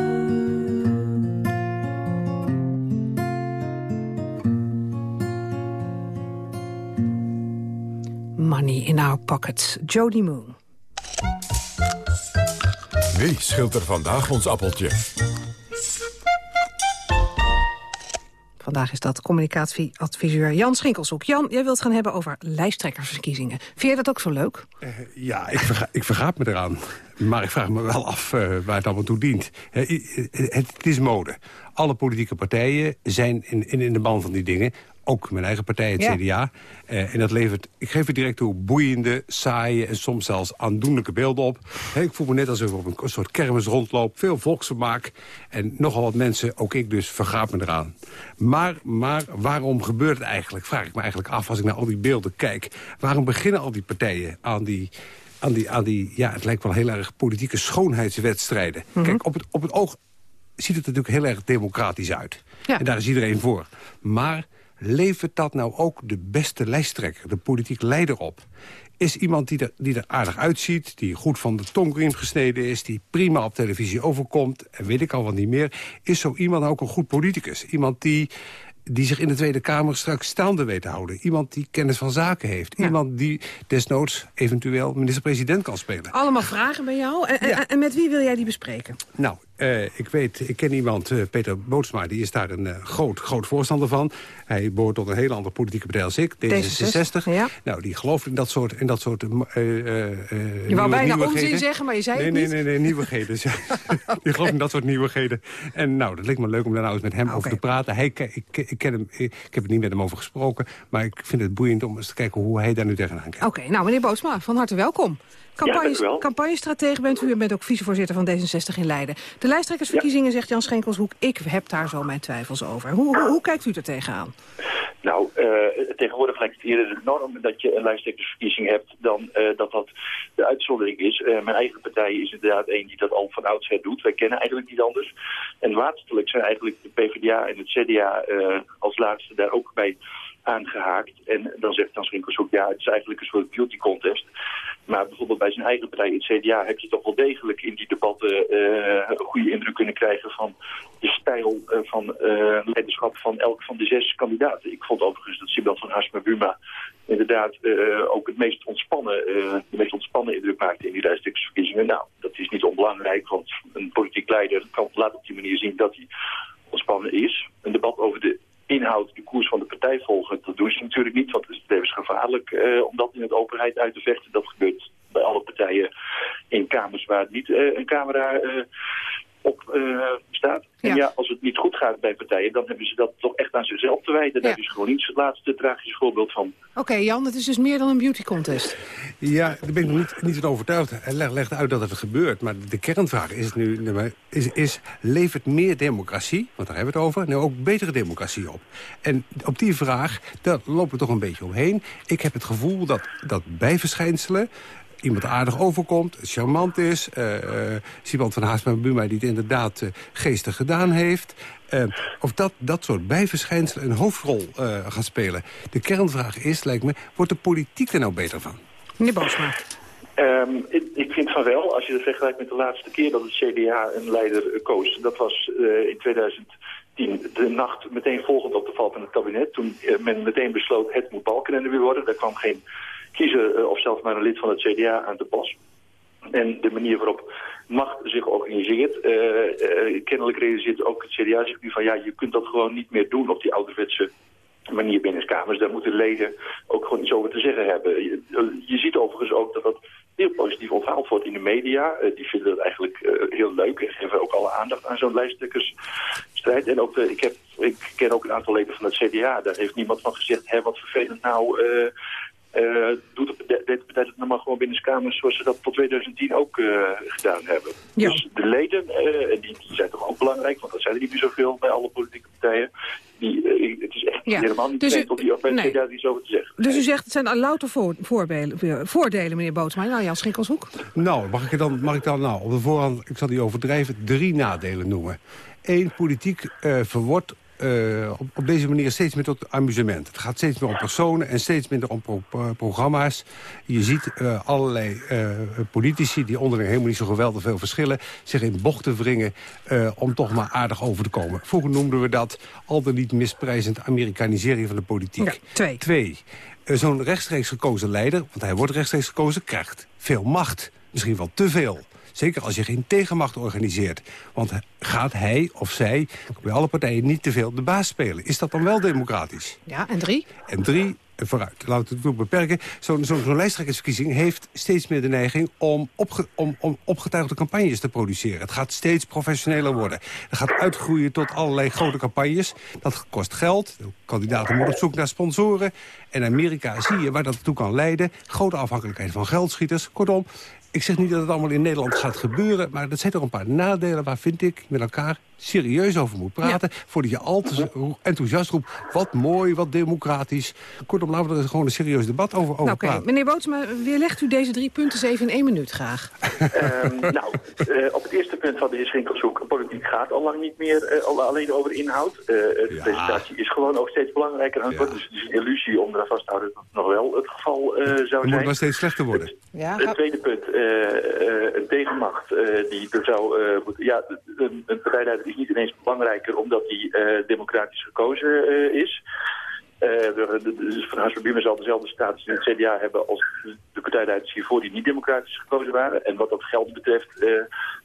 [SPEAKER 33] Money in our pockets.
[SPEAKER 11] Jody Moon.
[SPEAKER 10] Wie schilt er vandaag ons appeltje?
[SPEAKER 11] Vandaag is dat communicatieadviseur Jan Schinkelshoek. Jan, jij wilt gaan hebben over lijsttrekkersverkiezingen. Vind jij dat ook zo leuk?
[SPEAKER 12] Ja, ik, verga ik vergaat me eraan. Maar ik vraag me wel af eh, waar het allemaal toe dient. Het is mode. Alle politieke partijen zijn in, in, in de ban van die dingen. Ook mijn eigen partij, het
[SPEAKER 34] Ja.
[SPEAKER 12] CDA. Eh, en dat levert, ik geef het direct toe, boeiende, saaie... en soms zelfs aandoenlijke beelden op. Ik voel me net alsof ik op een soort kermis rondloop. Veel volksvermaak. En nogal wat mensen, ook ik dus, vergaat me eraan. Maar, maar waarom gebeurt het eigenlijk? Vraag ik me eigenlijk af als ik naar al die beelden kijk. Waarom beginnen al die partijen aan die aan die, aan die, ja, het lijkt wel heel erg politieke schoonheidswedstrijden. Kijk, op het, op het oog ziet het natuurlijk heel erg democratisch uit. En daar is iedereen voor. Maar levert dat nou ook de beste lijsttrekker, de politiek leider op? Is iemand die er, die er aardig uitziet, die goed van de tongriem gesneden is... die prima op televisie overkomt, en weet ik al wat niet meer... is zo iemand nou ook een goed politicus? Iemand die die zich in de Tweede Kamer straks staande weet te houden. Iemand die kennis van zaken heeft. Iemand die desnoods eventueel minister-president kan spelen.
[SPEAKER 11] Allemaal vragen bij jou. En, en- en met wie wil jij die bespreken?
[SPEAKER 12] Nou, eh, ik weet, ik ken iemand, eh, Peter Bootsma, die is daar een eh, groot, groot voorstander van. Hij behoort tot een hele andere politieke partij als ik, D66.
[SPEAKER 11] ja.
[SPEAKER 12] Nou, die gelooft in dat soort, in dat soort eh, eh, eh,
[SPEAKER 11] Je wou bijna
[SPEAKER 12] nieuwigheden.
[SPEAKER 11] onzin zeggen, maar je zei
[SPEAKER 12] nee,
[SPEAKER 11] het
[SPEAKER 12] nee,
[SPEAKER 11] niet.
[SPEAKER 12] Nee, nee, nieuwigheden. die gelooft in dat soort nieuwigheden. En nou, dat leek me leuk om daar nou eens met hem over te praten. Hij, ik, ik, ken hem, ik, ik heb het niet met hem over gesproken, maar ik vind het boeiend om eens te kijken hoe hij daar nu tegenaan kijkt.
[SPEAKER 11] Oké, nou meneer Bootsma, van harte welkom.
[SPEAKER 12] u
[SPEAKER 11] Campagnes,
[SPEAKER 12] wel.
[SPEAKER 11] campagnestratege bent u en bent ook vicevoorzitter van D66 in Leiden. De lijsttrekkersverkiezingen, zegt Jan Schenkelshoek... ik heb daar zo mijn twijfels over. Hoe, hoe, kijkt u er tegenaan?
[SPEAKER 34] Nou, uh, tegenwoordig lijkt het eerder de norm dat je een lijsttrekkersverkiezing hebt dan uh, dat dat de uitzondering is. Uh, mijn eigen partij is inderdaad een die dat al van oudsher doet. Wij kennen eigenlijk niet anders. En laatstelijk zijn eigenlijk de PvdA en het CDA als laatste daar ook bij aangehaakt. En dan zegt dan Schinkelshoek, ja, het is eigenlijk een soort beauty contest. Maar bijvoorbeeld bij zijn eigen partij, het CDA, heb je toch wel degelijk in die debatten uh, een goede indruk kunnen krijgen van de stijl uh, van uh, leiderschap van elk van de zes kandidaten. Ik vond overigens dat Sibel van Hasma Buma inderdaad ook het meest ontspannen, de meest ontspannen indruk maakte in die lijsttrekkersverkiezingen. Nou, dat is niet onbelangrijk, want een politiek leider kan laat op die manier zien dat hij ontspannen is. Een debat over de inhoud de koers van de partij volgen. Dat doen ze natuurlijk niet, want het is levensgevaarlijk uh, om dat in het openheid uit te vechten. Dat gebeurt bij alle partijen in kamers waar niet uh, een camera uh, op staat. Ja. En ja, als het niet goed gaat bij partijen, dan hebben ze dat toch echt aan zichzelf te wijten. Ja. Dat is gewoon niet het laatste tragische voorbeeld van.
[SPEAKER 11] Oké, okay, Jan, het is dus meer dan een beauty contest.
[SPEAKER 12] Ja, daar ben ik nog niet, niet van overtuigd. Hij legt, legt uit dat het gebeurt, maar de kernvraag is nu... Is, is, levert meer democratie, want daar hebben we het over... nou ook betere democratie op? En op die vraag, daar lopen we toch een beetje omheen. Ik heb het gevoel dat, dat bijverschijnselen iemand aardig overkomt, charmant is. Uh, uh, Siband van Haasma Buma die het inderdaad uh, geestig gedaan heeft. of dat, dat soort bijverschijnselen een hoofdrol gaat spelen. De kernvraag is, lijkt me, wordt de politiek er nou beter van?
[SPEAKER 11] Meneer Boosma.
[SPEAKER 34] Um, ik, ik, vind van wel, als je het vergelijkt met de laatste keer dat het CDA een leider koos. Dat was in 2010, de nacht meteen volgend op de val van het kabinet. Toen men meteen besloot, het moet Balkenende weer worden. Daar kwam geen kiezen of zelfs maar een lid van het CDA aan te pas. En de manier waarop macht zich organiseert, uh, uh, kennelijk realiseert ook het CDA zich nu van ja, je kunt dat gewoon niet meer doen op die ouderwetse manier binnen kamers. Daar moeten leden ook gewoon iets over te zeggen hebben. Je, ziet overigens ook dat dat heel positief onthaald wordt in de media. Die vinden dat eigenlijk heel leuk en geven ook alle aandacht aan zo'n lijsttrekkersstrijd. En ook, ik, heb, ik ken ook een aantal leden van het CDA. Daar heeft niemand van gezegd, hè, wat vervelend nou uh, doet de, de partij het nog maar gewoon binnen kamers zoals ze dat tot 2010 ook uh, gedaan hebben. Ja. Dus de leden, uh, die, die, zijn toch ook belangrijk, want dat zijn er niet meer zoveel bij alle politieke partijen. Die, het is echt ja. helemaal niet dus om die op nee. daar iets over te zeggen.
[SPEAKER 11] Dus u zegt het zijn al louter voor, voordelen, voordelen, meneer Bootsma. Nou, Jan Schinkelshoek.
[SPEAKER 12] Nou, mag ik, dan, mag ik dan nou op de voorhand, ik zal die overdrijven, drie nadelen noemen. Eén, politiek verwordt uh, op, op, deze manier steeds meer tot amusement. Het gaat steeds meer om personen en steeds minder om pro uh, programma's. Je ziet uh, allerlei politici die onderling helemaal niet zo geweldig veel verschillen... zich in bochten wringen om toch maar aardig over te komen. Vroeger noemden we dat al dan niet misprijzend amerikanisering van de politiek.
[SPEAKER 11] Ja, twee.
[SPEAKER 12] Twee. Zo'n rechtstreeks gekozen leider, want hij wordt rechtstreeks gekozen, krijgt veel macht. Misschien wel te veel. Zeker als je geen tegenmacht organiseert. Want gaat hij of zij bij alle partijen niet te veel de baas spelen? Is dat dan wel democratisch?
[SPEAKER 11] Ja, en drie?
[SPEAKER 12] En drie, vooruit, laat ik het beperken. Zo'n zo, zo lijsttrekkersverkiezing heeft steeds meer de neiging... Om, opge, om, om opgetuigde campagnes te produceren. Het gaat steeds professioneler worden. Het gaat uitgroeien tot allerlei grote campagnes. Dat kost geld. De kandidaten moeten op zoek naar sponsoren. En Amerika zie je waar dat toe kan leiden. Grote afhankelijkheid van geldschieters. Kortom, ik zeg niet dat het allemaal in Nederland gaat gebeuren... maar dat zijn toch een paar nadelen waar, vind ik, met elkaar serieus over moet praten... voordat je al te enthousiast roept, wat mooi, wat democratisch. Kortom, laten we er gewoon een serieus debat over, over
[SPEAKER 11] okay. praten. Meneer Bootsma, weerlegt u deze drie punten eens even in één minuut graag.
[SPEAKER 34] um, nou, uh, op het eerste punt van de heer Schinkelshoek... politiek gaat al lang niet meer uh, alleen over inhoud. Uh, de ja. presentatie is gewoon ook steeds belangrijker aan het worden. Dus het is een illusie om eraan vast te houden dat het nog wel het geval zou zijn. Het
[SPEAKER 12] moet maar steeds slechter worden. Het,
[SPEAKER 34] ja, het tweede punt, een tegenmacht die er zou... ja, een, een partijleider is niet ineens belangrijker omdat hij uh, democratisch gekozen uh, is. Dus Van Haasverbiemen zal dezelfde status in het CDA hebben als de partijleiders hiervoor die niet democratisch gekozen waren. En wat dat geld betreft,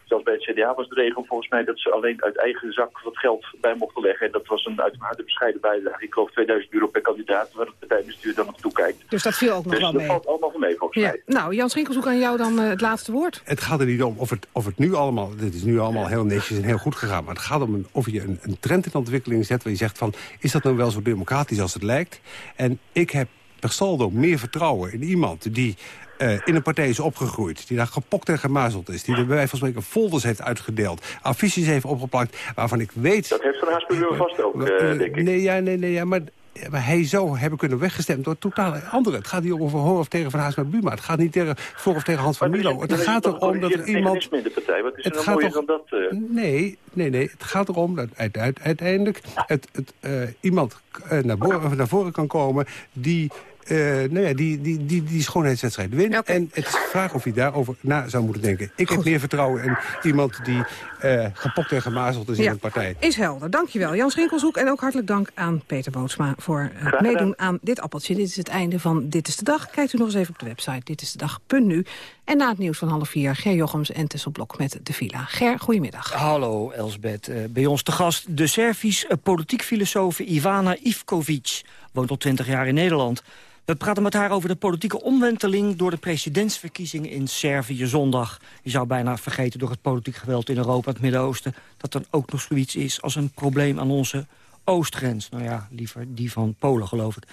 [SPEAKER 34] Zelfs bij het CDA was de regel volgens mij dat ze alleen uit eigen zak wat geld bij mochten leggen. En dat was een uitermate bescheiden bijdrage. Ik geloof 2000 euro per kandidaat, waar het partijbestuur dan nog toekijkt.
[SPEAKER 11] Dus dat viel ook nog
[SPEAKER 34] dus
[SPEAKER 11] wel mee?
[SPEAKER 34] dat valt allemaal van mee volgens
[SPEAKER 11] ja.
[SPEAKER 34] mij.
[SPEAKER 11] Nou, Jan Schinkels, hoe kan jou dan uh, het laatste woord?
[SPEAKER 12] Het gaat er niet om of het, of het nu allemaal, dit is nu allemaal heel netjes en heel goed gegaan. Maar het gaat om een, of je een, een trend in ontwikkeling zet waar je zegt van, is dat nou wel zo democratisch als het lijkt? En ik heb per saldo meer vertrouwen in iemand die eh, in een partij is opgegroeid... die daar gepokt en gemazeld is... die er bij wijze van spreken folders heeft uitgedeeld... affiches heeft opgeplakt, waarvan ik weet...
[SPEAKER 34] Dat heeft Van Haasbroek vast ook, eh, denk ik.
[SPEAKER 12] Nee, ja, nee, nee, ja, maar... Maar hij zou hebben kunnen weggestemd door totaal anderen. Het gaat niet om voor of tegen Van Haas met Buma. Het gaat niet tegen, voor of tegen Hans van Milo. Het gaat erom dat er iemand...
[SPEAKER 34] in de partij, wat is er
[SPEAKER 12] gaat
[SPEAKER 34] mooier
[SPEAKER 12] toch-
[SPEAKER 34] dan dat? eh?
[SPEAKER 12] Nee, nee, nee. Het gaat erom dat uit- uit- uiteindelijk het, het, eh, iemand eh, naar voren kan komen die... eh, nou ja, die, die, die, die schoonheidswedstrijd wint. En het is de vraag of hij daarover na zou moeten denken. Ik heb meer vertrouwen in iemand die eh, gepokt en gemazeld is in een partij.
[SPEAKER 11] is helder. Dankjewel Jan Schinkelzoek. En ook hartelijk dank aan Peter Bootsma voor het
[SPEAKER 12] gedaan.
[SPEAKER 11] meedoen aan dit appeltje. Dit is het einde van Dit is de Dag. Kijkt u nog eens even op de website ditisdedag.nu. En na het nieuws van half vier, Ger Jochems en Tessel Blok met De Villa. Ger, goedemiddag.
[SPEAKER 35] Hallo Elsbeth. Eh, bij ons te gast de Servisch eh, politiek filosoof Ivana Ivkovic. Woont al 20 jaar in Nederland. We praten met haar over de politieke omwenteling... door de presidentsverkiezingen in Servië zondag. Je zou bijna vergeten door het politiek geweld in Europa het Midden-Oosten... dat er ook nog zoiets is als een probleem aan onze oostgrens. Nou ja, liever die van Polen, geloof ik.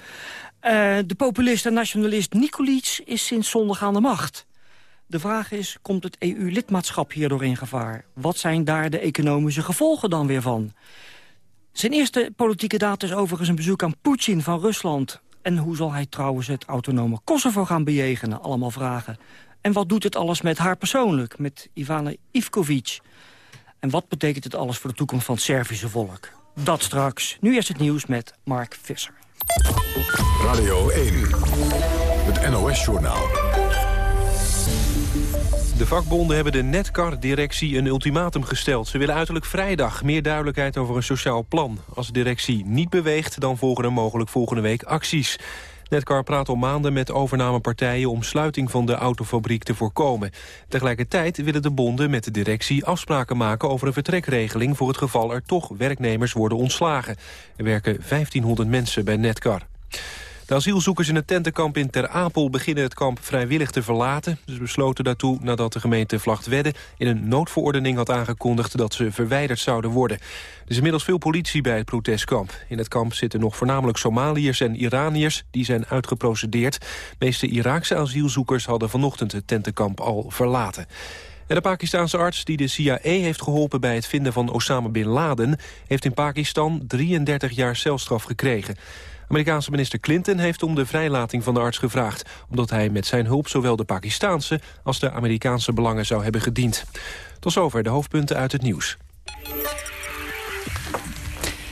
[SPEAKER 35] Eh, de populist en nationalist Nikolic is sinds zondag aan de macht. De vraag is, komt het EU-lidmaatschap hierdoor in gevaar? Wat zijn daar de economische gevolgen dan weer van? Zijn eerste politieke daad is overigens een bezoek aan Poetin van Rusland. En hoe zal hij trouwens het autonome Kosovo gaan bejegenen? Allemaal vragen. En wat doet het alles met haar persoonlijk, met Ivana Ivkovic? En wat betekent het alles voor de toekomst van het Servische volk? Dat straks. Nu eerst het nieuws met Mark Visser.
[SPEAKER 10] Radio 1, het NOS-journaal.
[SPEAKER 2] De vakbonden hebben de Netcar-directie een ultimatum gesteld. Ze willen uiterlijk vrijdag meer duidelijkheid over een sociaal plan. Als de directie niet beweegt, dan volgen er mogelijk volgende week acties. Netcar praat al maanden met overnamepartijen om sluiting van de autofabriek te voorkomen. Tegelijkertijd willen de bonden met de directie afspraken maken over een vertrekregeling voor het geval er toch werknemers worden ontslagen. Er werken 1500 mensen bij Netcar. De asielzoekers in het tentenkamp in Ter Apel beginnen het kamp vrijwillig te verlaten. Ze besloten daartoe nadat de gemeente Vlachtwedde in een noodverordening had aangekondigd dat ze verwijderd zouden worden. Er is inmiddels veel politie bij het protestkamp. In het kamp zitten nog voornamelijk Somaliërs en Iraniërs die zijn uitgeprocedeerd. De meeste Iraakse asielzoekers hadden vanochtend het tentenkamp al verlaten. En de Pakistanse arts die de CIA heeft geholpen bij het vinden van Osama Bin Laden... heeft in Pakistan 33 jaar celstraf gekregen. Amerikaanse minister Clinton heeft om de vrijlating van de arts gevraagd... omdat hij met zijn hulp zowel de Pakistaanse als de Amerikaanse belangen zou hebben gediend. Tot zover de hoofdpunten uit het nieuws.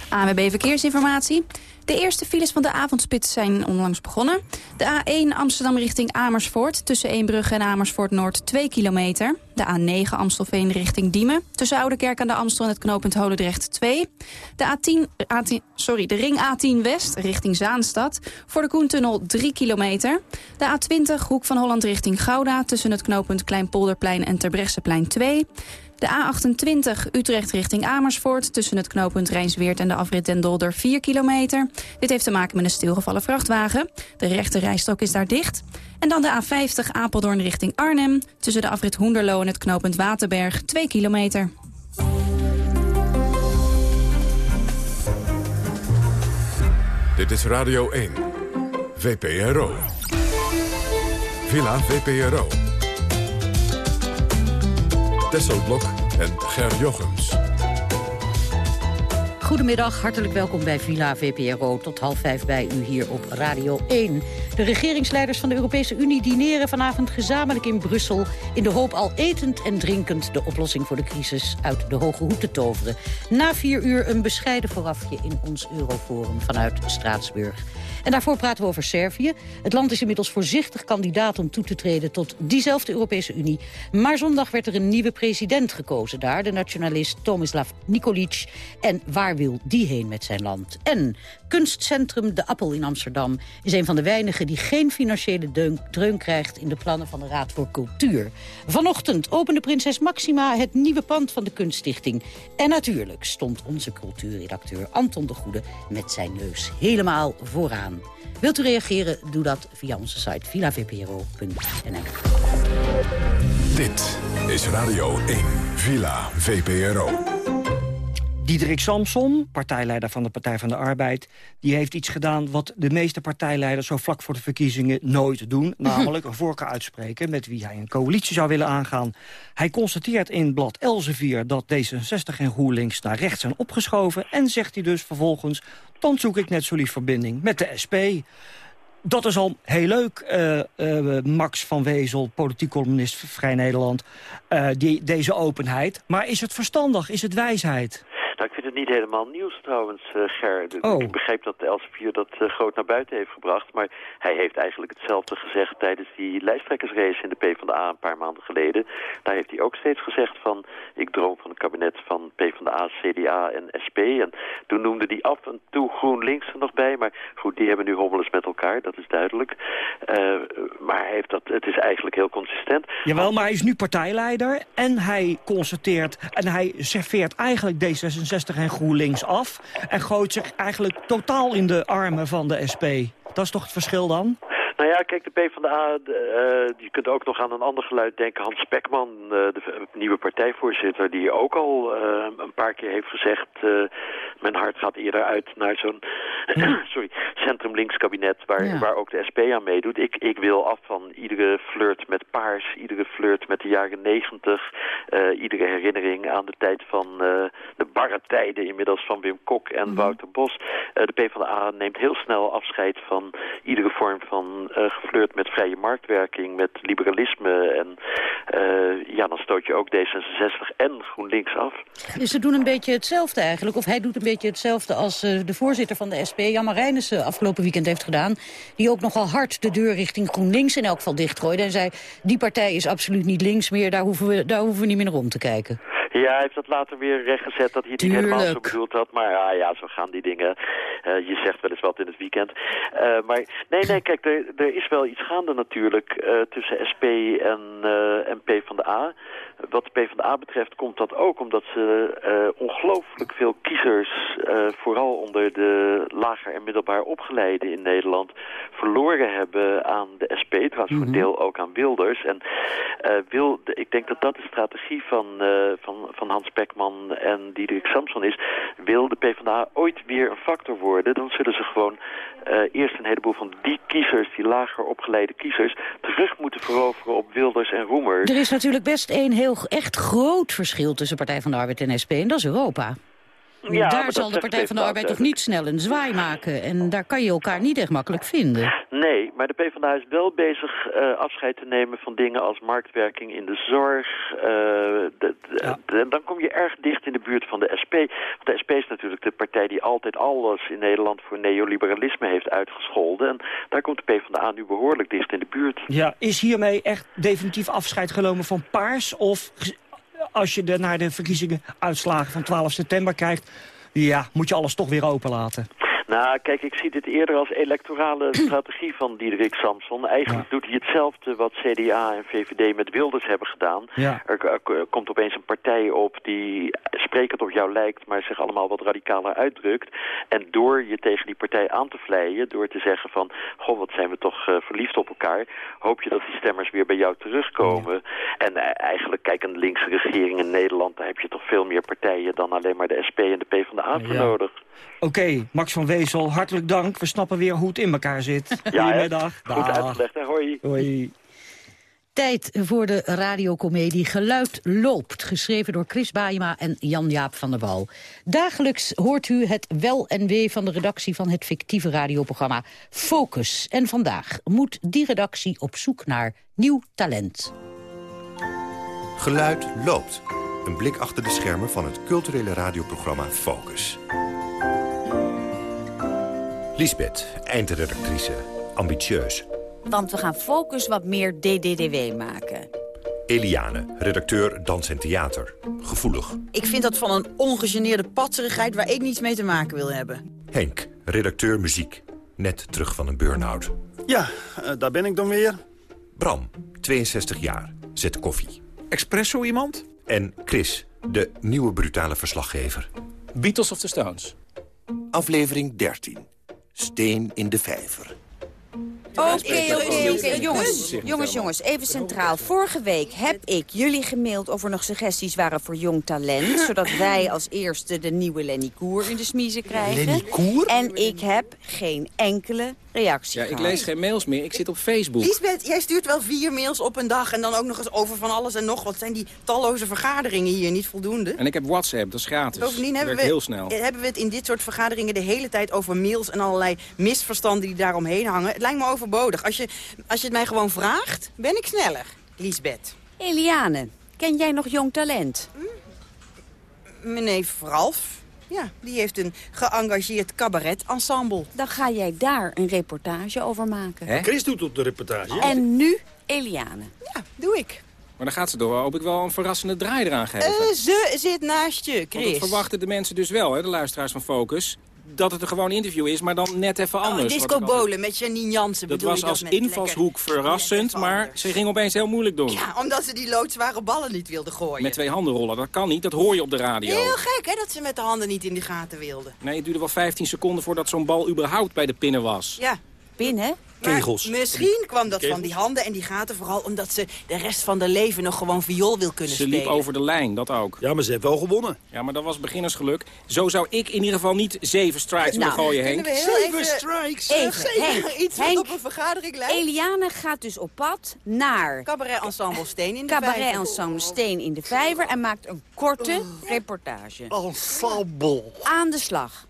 [SPEAKER 36] ANWB Verkeersinformatie. De eerste files van de avondspits zijn onlangs begonnen. De A1 Amsterdam richting Amersfoort tussen Eembrugge en Amersfoort Noord 2 kilometer. De A9 Amstelveen richting Diemen tussen Oudekerk aan de Amstel en het knooppunt Holendrecht 2. De, A10, A10, sorry, de ring A10 West richting Zaanstad voor de Koentunnel 3 kilometer. De A20 Hoek van Holland richting Gouda tussen het knooppunt Kleinpolderplein en Terbrechtseplein 2. De A28 Utrecht richting Amersfoort... tussen het knooppunt Rijnsweert en de afrit Den Dolder 4 kilometer. Dit heeft te maken met een stilgevallen vrachtwagen. De rechte rijstrook is daar dicht. En dan de A50 Apeldoorn richting Arnhem... tussen de afrit Hoenderloo en het knooppunt Waterberg 2 kilometer.
[SPEAKER 10] Dit is Radio 1, VPRO. Villa VPRO. Tesselblok en Ger Jochems.
[SPEAKER 37] Goedemiddag, hartelijk welkom bij Villa VPRO. Tot half vijf bij u hier op Radio 1. De regeringsleiders van de Europese Unie dineren vanavond gezamenlijk in Brussel... in de hoop al etend en drinkend de oplossing voor de crisis uit de hoge hoed te toveren. Na vier uur een bescheiden voorafje in ons Euroforum vanuit Straatsburg. En daarvoor praten we over Servië. Het land is inmiddels voorzichtig kandidaat om toe te treden tot diezelfde Europese Unie. Maar zondag werd er een nieuwe president gekozen daar, de nationalist Tomislav Nikolic. En waar wil die heen met zijn land? En kunstcentrum De Appel in Amsterdam is een van de weinigen die geen financiële dreun krijgt in de plannen van de Raad voor Cultuur. Vanochtend opende prinses Maxima het nieuwe pand van de kunststichting. En natuurlijk stond onze cultuurredacteur Anton de Goede met zijn neus helemaal vooraan. Wilt u reageren? Doe dat via onze site villavpro.nl.
[SPEAKER 10] Dit is Radio 1, Villa VPRO.
[SPEAKER 35] Diederik Samson, partijleider van de Partij van de Arbeid... die heeft iets gedaan wat de meeste partijleiders... zo vlak voor de verkiezingen nooit doen. Namelijk een voorkeur uitspreken met wie hij een coalitie zou willen aangaan. Hij constateert in blad Elsevier dat D66 en GroenLinks naar rechts zijn opgeschoven... en zegt hij dus vervolgens, dan zoek ik net zo lief verbinding met de SP... Dat is al heel leuk, eh, eh, Max van Wezel, politiek columnist Vrij Nederland, uh, die, deze openheid. Maar is het verstandig, is het wijsheid?
[SPEAKER 38] Nou, ik vind het niet helemaal nieuws trouwens, uh, Ger.
[SPEAKER 35] Oh.
[SPEAKER 38] Ik begreep dat Elsevier dat uh, groot naar buiten heeft gebracht. Maar hij heeft eigenlijk hetzelfde gezegd tijdens die lijsttrekkersrace in de PvdA een paar maanden geleden. Daar heeft hij ook steeds gezegd van, ik droom van een kabinet van PvdA, CDA en SP. En toen noemde hij af en toe GroenLinks er nog bij. Maar goed, die hebben nu hommeles met elkaar, dat is duidelijk. Uh, maar hij heeft dat, het is eigenlijk heel consistent.
[SPEAKER 35] Jawel, maar hij is nu partijleider en hij constateert en hij serveert eigenlijk D66 en GroenLinks af... en gooit zich eigenlijk totaal in de armen van de SP. Dat is toch het verschil dan?
[SPEAKER 38] Nou ja, kijk, de PvdA, de, uh, je kunt ook nog aan een ander geluid denken. Hans Spekman, uh, de nieuwe partijvoorzitter, die ook al uh, een paar keer heeft gezegd... mijn hart gaat eerder uit naar zo'n sorry, centrum-links kabinet waar, ja. waar ook de SP aan meedoet. Ik, ik wil af van iedere flirt met paars, iedere flirt met de jaren negentig... iedere herinnering aan de tijd van de barre tijden inmiddels van Wim Kok en mm. Wouter Bos. de PvdA neemt heel snel afscheid van iedere vorm van uh, geflirt met vrije marktwerking, met liberalisme. En uh, ja, dan stoot je ook D66 en GroenLinks af.
[SPEAKER 37] Dus ze doen een beetje hetzelfde eigenlijk. Of hij doet een beetje hetzelfde als uh, de voorzitter van de SP, Jan Marijnissen, afgelopen weekend heeft gedaan. Die ook nogal hard de deur richting GroenLinks in elk geval dichtgooide. En zei, die partij is absoluut niet links meer, daar hoeven we, daar hoeven we niet meer om te kijken.
[SPEAKER 38] Ja, hij heeft dat later weer rechtgezet dat hij het niet helemaal zo bedoeld had. Maar ah, ja, zo gaan die dingen. Uh, je zegt wel eens wat in het weekend. Uh, maar nee, nee, kijk, er, er is wel iets gaande natuurlijk uh, tussen SP en, en PvdA. Wat de PvdA betreft komt dat ook omdat ze ongelooflijk veel kiezers, vooral onder de lager en middelbaar opgeleiden in Nederland, verloren hebben aan de SP. Trouwens voor een deel ook aan Wilders. En wil, ik denk dat dat de strategie van, van van Hans Pekman en Diederik Samson is... wil de PvdA ooit weer een factor worden... dan zullen ze gewoon uh, eerst een heleboel van die kiezers... die lager opgeleide kiezers... terug moeten veroveren op Wilders en Roemer.
[SPEAKER 37] Er is natuurlijk best een heel echt groot verschil... tussen Partij van de Arbeid en SP, en dat is Europa.
[SPEAKER 38] Ja,
[SPEAKER 37] daar zal de Partij van de Arbeid toch niet snel een zwaai maken. En daar kan je elkaar niet echt makkelijk vinden.
[SPEAKER 38] Nee, maar de PvdA is wel bezig uh, afscheid te nemen van dingen als marktwerking in de zorg. Uh, de, de, ja. de, dan kom je erg dicht in de buurt van de SP. Want de SP is natuurlijk de partij die altijd alles in Nederland voor neoliberalisme heeft uitgescholden. En daar komt de PvdA nu behoorlijk dicht in de buurt.
[SPEAKER 35] Ja, is hiermee echt definitief afscheid genomen van Paars? Of als je naar de verkiezingen uitslagen van 12 september kijkt... ja, moet je alles toch weer openlaten.
[SPEAKER 38] Nou, kijk, ik zie dit eerder als electorale strategie van Diederik Samson. Eigenlijk ja. doet hij hetzelfde wat CDA en VVD met Wilders hebben gedaan.
[SPEAKER 35] Ja.
[SPEAKER 38] Er, er, komt opeens een partij op die sprekend op jou lijkt, maar zich allemaal wat radicaler uitdrukt. En door je tegen die partij aan te vleien, door te zeggen van, goh, wat zijn we toch uh, verliefd op elkaar, hoop je dat die stemmers weer bij jou terugkomen. Ja. En uh, eigenlijk, kijk, een linkse regering in Nederland, daar heb je toch veel meer partijen dan alleen maar de SP en de PvdA voor nodig.
[SPEAKER 35] Oké, okay, Max van Wezel, hartelijk dank. We snappen weer hoe het in elkaar zit.
[SPEAKER 38] Ja,
[SPEAKER 35] Goedemiddag.
[SPEAKER 38] Goed uitgelegd, hè? Hoi.
[SPEAKER 35] Hoi.
[SPEAKER 37] Tijd voor de radiocomedie Geluid loopt. Geschreven door Chris Baayema en Jan-Jaap van der Wal. Dagelijks hoort u het wel en wee van de redactie van het fictieve radioprogramma Focus. En vandaag moet die redactie op zoek naar nieuw talent.
[SPEAKER 39] Geluid loopt. Een blik achter de schermen van het culturele radioprogramma Focus. Lisbeth, eindredactrice. Ambitieus.
[SPEAKER 40] Want we gaan Focus wat meer DDDW maken.
[SPEAKER 39] Eliane, redacteur Dans en Theater. Gevoelig.
[SPEAKER 40] Ik vind dat van een ongegeneerde patserigheid waar ik niets mee te maken wil hebben.
[SPEAKER 39] Henk, redacteur muziek. Net terug van een burn-out.
[SPEAKER 41] Ja, uh, daar ben ik dan weer.
[SPEAKER 39] Bram, 62 jaar. Zet koffie.
[SPEAKER 41] Espresso iemand?
[SPEAKER 39] En Chris, de nieuwe brutale verslaggever.
[SPEAKER 42] Beatles of the Stones?
[SPEAKER 39] Aflevering 13. Steen in de vijver.
[SPEAKER 43] Oké, oké, oké. Jongens, jongens, jongens, even centraal. Vorige week heb ik jullie gemaild of er nog suggesties waren voor jong talent. Zodat wij als eerste de nieuwe Lenny Koer in de smiezen krijgen.
[SPEAKER 44] Lenny Koer?
[SPEAKER 43] En ik heb geen enkele reactie
[SPEAKER 44] Ja, ik lees geen mails meer. Ik zit op Facebook.
[SPEAKER 40] Lisbeth, jij stuurt wel vier mails op een dag... en dan ook nog eens over van alles en nog wat. Zijn die talloze vergaderingen hier niet voldoende?
[SPEAKER 44] En ik heb WhatsApp, dat is gratis.
[SPEAKER 40] Bovendien hebben we,
[SPEAKER 44] heel snel.
[SPEAKER 40] hebben we het in dit soort vergaderingen de hele tijd over mails... en allerlei misverstanden die daaromheen hangen. Het lijkt me overbodig. Als je, als je het mij gewoon vraagt, ben ik sneller. Lisbeth.
[SPEAKER 43] Eliane, ken jij nog jong talent?
[SPEAKER 40] Meneer Ralf, ja, die heeft een geëngageerd cabaret-ensemble.
[SPEAKER 43] Dan ga jij daar een reportage over maken.
[SPEAKER 44] Chris doet op de reportage.
[SPEAKER 43] En nu Eliane.
[SPEAKER 40] Ja, doe ik.
[SPEAKER 44] Maar dan gaat ze door, hoop ik wel een verrassende draai eraan geven.
[SPEAKER 40] Eh, ze zit naast je,
[SPEAKER 44] Want dat
[SPEAKER 40] Chris.
[SPEAKER 44] verwachten de mensen dus wel, hè, de luisteraars van Focus. Dat het een gewoon interview is, maar dan net even
[SPEAKER 40] Oh,
[SPEAKER 44] anders.
[SPEAKER 40] disco Bolen met Janine Jansen
[SPEAKER 44] Dat was als invalshoek verrassend, maar ze ging opeens heel moeilijk doen.
[SPEAKER 40] lekker- Ja, omdat ze die loodzware ballen niet wilde gooien.
[SPEAKER 44] Met twee handen rollen, dat kan niet, dat hoor je op de radio.
[SPEAKER 40] Heel gek, hè, dat ze met de handen niet in de gaten wilde.
[SPEAKER 44] Nee, het duurde wel 15 seconden voordat zo'n bal überhaupt bij de pinnen was.
[SPEAKER 40] Ja.
[SPEAKER 43] Pinnen?
[SPEAKER 44] Kegels.
[SPEAKER 40] Misschien kwam dat
[SPEAKER 44] Kegels?
[SPEAKER 40] van die handen en die gaten vooral omdat ze de rest van haar leven nog gewoon viool wil kunnen
[SPEAKER 44] Ze
[SPEAKER 40] spelen.
[SPEAKER 44] liep over de lijn, dat ook. Ja, maar ze heeft wel gewonnen. Ja, maar dat was beginnersgeluk. Zo zou ik in ieder geval niet zeven strikes willen gooien, Henk.
[SPEAKER 40] we heel even,
[SPEAKER 43] Henk,
[SPEAKER 40] iets
[SPEAKER 43] Henk,
[SPEAKER 40] op een vergadering lijkt.
[SPEAKER 43] Eliane gaat dus op pad naar...
[SPEAKER 40] Cabaret Ensemble Steen in de
[SPEAKER 43] Cabaret
[SPEAKER 40] Vijver.
[SPEAKER 43] Ensemble Steen in de Vijver... en maakt een korte reportage.
[SPEAKER 44] Ensemble.
[SPEAKER 43] Aan de slag.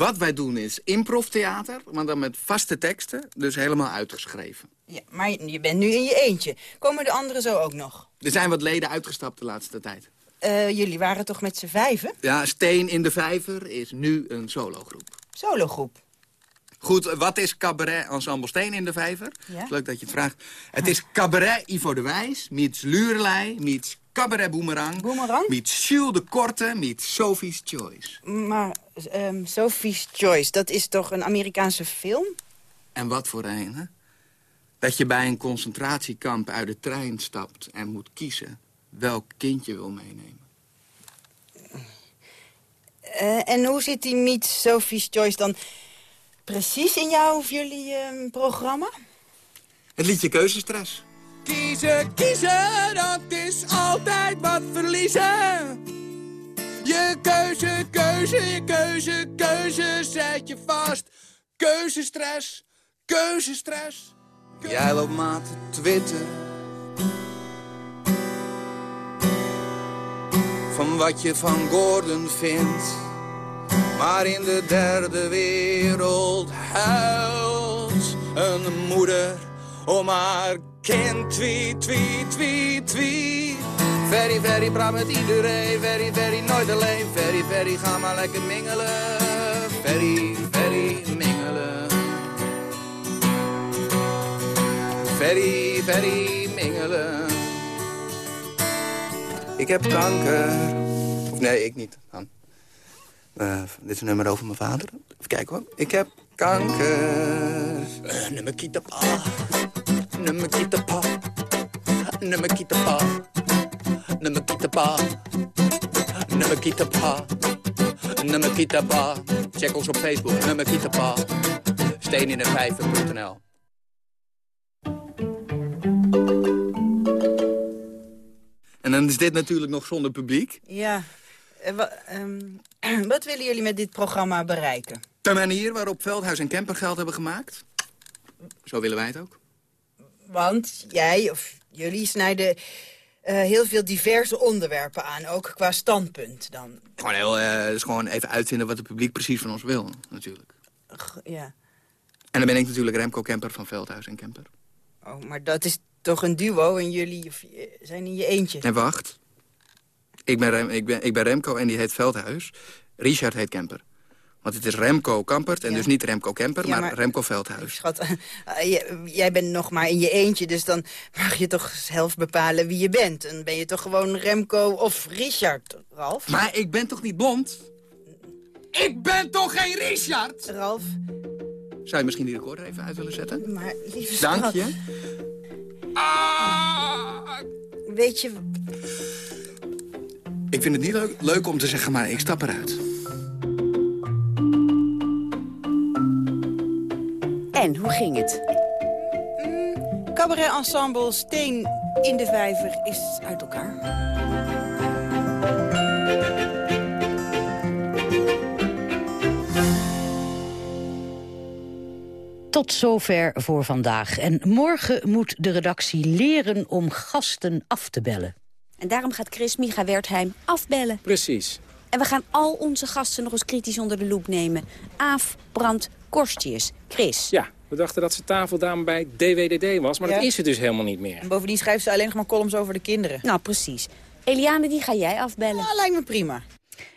[SPEAKER 42] Wat wij doen is improftheater, maar dan met vaste teksten, dus helemaal uitgeschreven.
[SPEAKER 40] Ja, maar je bent nu in je eentje. Komen de anderen zo ook nog?
[SPEAKER 42] Er zijn wat leden uitgestapt de laatste tijd.
[SPEAKER 40] Eh, jullie waren toch met z'n vijven?
[SPEAKER 42] Ja, Steen in de Vijver is nu een sologroep.
[SPEAKER 40] Sologroep.
[SPEAKER 42] Goed, wat is cabaret ensemble Steen in de Vijver?
[SPEAKER 40] Ja.
[SPEAKER 42] Leuk dat je het vraagt. Het is cabaret Ivo de Wijs, meets Lurelei, meets cabaret Boomerang...
[SPEAKER 40] Boomerang?
[SPEAKER 42] meets Jules de Korte, meets Sophie's Choice.
[SPEAKER 40] Maar ehm, Sophie's Choice, dat is toch een Amerikaanse film?
[SPEAKER 42] En wat voor een, hè? Dat je bij een concentratiekamp uit de trein stapt en moet kiezen welk kind je wil meenemen.
[SPEAKER 40] Eh, en hoe zit die Meet Sophie's Choice dan precies in jou of jullie ehm, programma?
[SPEAKER 42] Het liedje Keuzestress.
[SPEAKER 45] Kiezen, kiezen, dat is altijd wat verliezen. Je keuze, keuze, je keuze, keuze, zet je vast. Keuzestress, keuzestress.
[SPEAKER 42] Jij loopt maar te twitten. Van wat je van Gordon vindt. Maar in de derde wereld huilt een moeder om haar kind. Tweet, tweet, tweet, tweet. Very, very, praat met iedereen. Very, very, nooit alleen. Very, very, ga maar lekker mingelen. Very, very, mingelen. Very, very, mingelen. Ik heb kanker. Of nee, ik niet. Dan. Eh, dit is een nummer over mijn vader. Even kijken hoor. Ik heb kanker. Uh, nummer kitapa. Nummer kitapa. Nummer kitapa. Nummer kitapa. Nummer kitapa. Nummer kitapa. Check ons op Facebook. Nummer kitapa. Steen in de vijver.nl En dan is dit natuurlijk nog zonder publiek.
[SPEAKER 40] Ja. Eh, ehm, wat willen jullie met dit programma bereiken?
[SPEAKER 42] De manier waarop Veldhuis en Kemper geld hebben gemaakt. Zo willen wij het ook.
[SPEAKER 40] Want jij of jullie snijden eh, heel veel diverse onderwerpen aan, ook qua standpunt dan.
[SPEAKER 42] Gewoon, heel, eh, dus gewoon even uitvinden wat het publiek precies van ons wil, natuurlijk.
[SPEAKER 40] Ja.
[SPEAKER 42] En dan ben ik natuurlijk Remco Kemper van Veldhuis en Kemper.
[SPEAKER 40] Oh, maar dat is toch een duo en jullie of, eh, zijn in je eentje.
[SPEAKER 42] En wacht. Ik ben, Rem, ik, ben, ik ben Remco en die heet Veldhuis. Richard heet Kemper. Want het is Remco Kampert en dus niet Remco Kemper,
[SPEAKER 40] Ja,
[SPEAKER 42] maar,
[SPEAKER 40] maar-
[SPEAKER 42] Remco Veldhuis.
[SPEAKER 40] Schat, eh, jij- bent nog maar in je eentje, dus dan mag je toch zelf bepalen wie je bent. Dan ben je toch gewoon Remco of Richard, Ralf?
[SPEAKER 42] Maar ik ben toch niet blond?
[SPEAKER 45] Ik ben toch geen Richard?
[SPEAKER 40] Ralf?
[SPEAKER 42] Zou je misschien die recorder even uit willen zetten?
[SPEAKER 40] Maar, lieve
[SPEAKER 42] Dank
[SPEAKER 40] schat,
[SPEAKER 42] je.
[SPEAKER 40] Weet je,
[SPEAKER 42] Ik vind het niet leuk, leuk om te zeggen, maar ik stap eruit.
[SPEAKER 43] En, hoe ging het?
[SPEAKER 40] Cabaret ensemble Steen in de Vijver is uit elkaar.
[SPEAKER 37] Tot zover voor vandaag. En morgen moet de redactie leren om gasten af te bellen.
[SPEAKER 43] En daarom gaat Chris Micha Wertheim afbellen.
[SPEAKER 44] Precies.
[SPEAKER 43] En we gaan al onze gasten nog eens kritisch onder de loep nemen. Aaf, Brand, Korstjes, Chris.
[SPEAKER 44] Ja, we dachten dat ze tafeldame bij DWDD was, maar
[SPEAKER 40] Ja.
[SPEAKER 44] dat is ze dus helemaal niet meer.
[SPEAKER 40] En bovendien schrijft ze alleen nog maar columns over de kinderen.
[SPEAKER 43] Nou, precies. Eliane, die ga jij afbellen.
[SPEAKER 40] Ja, lijkt me prima.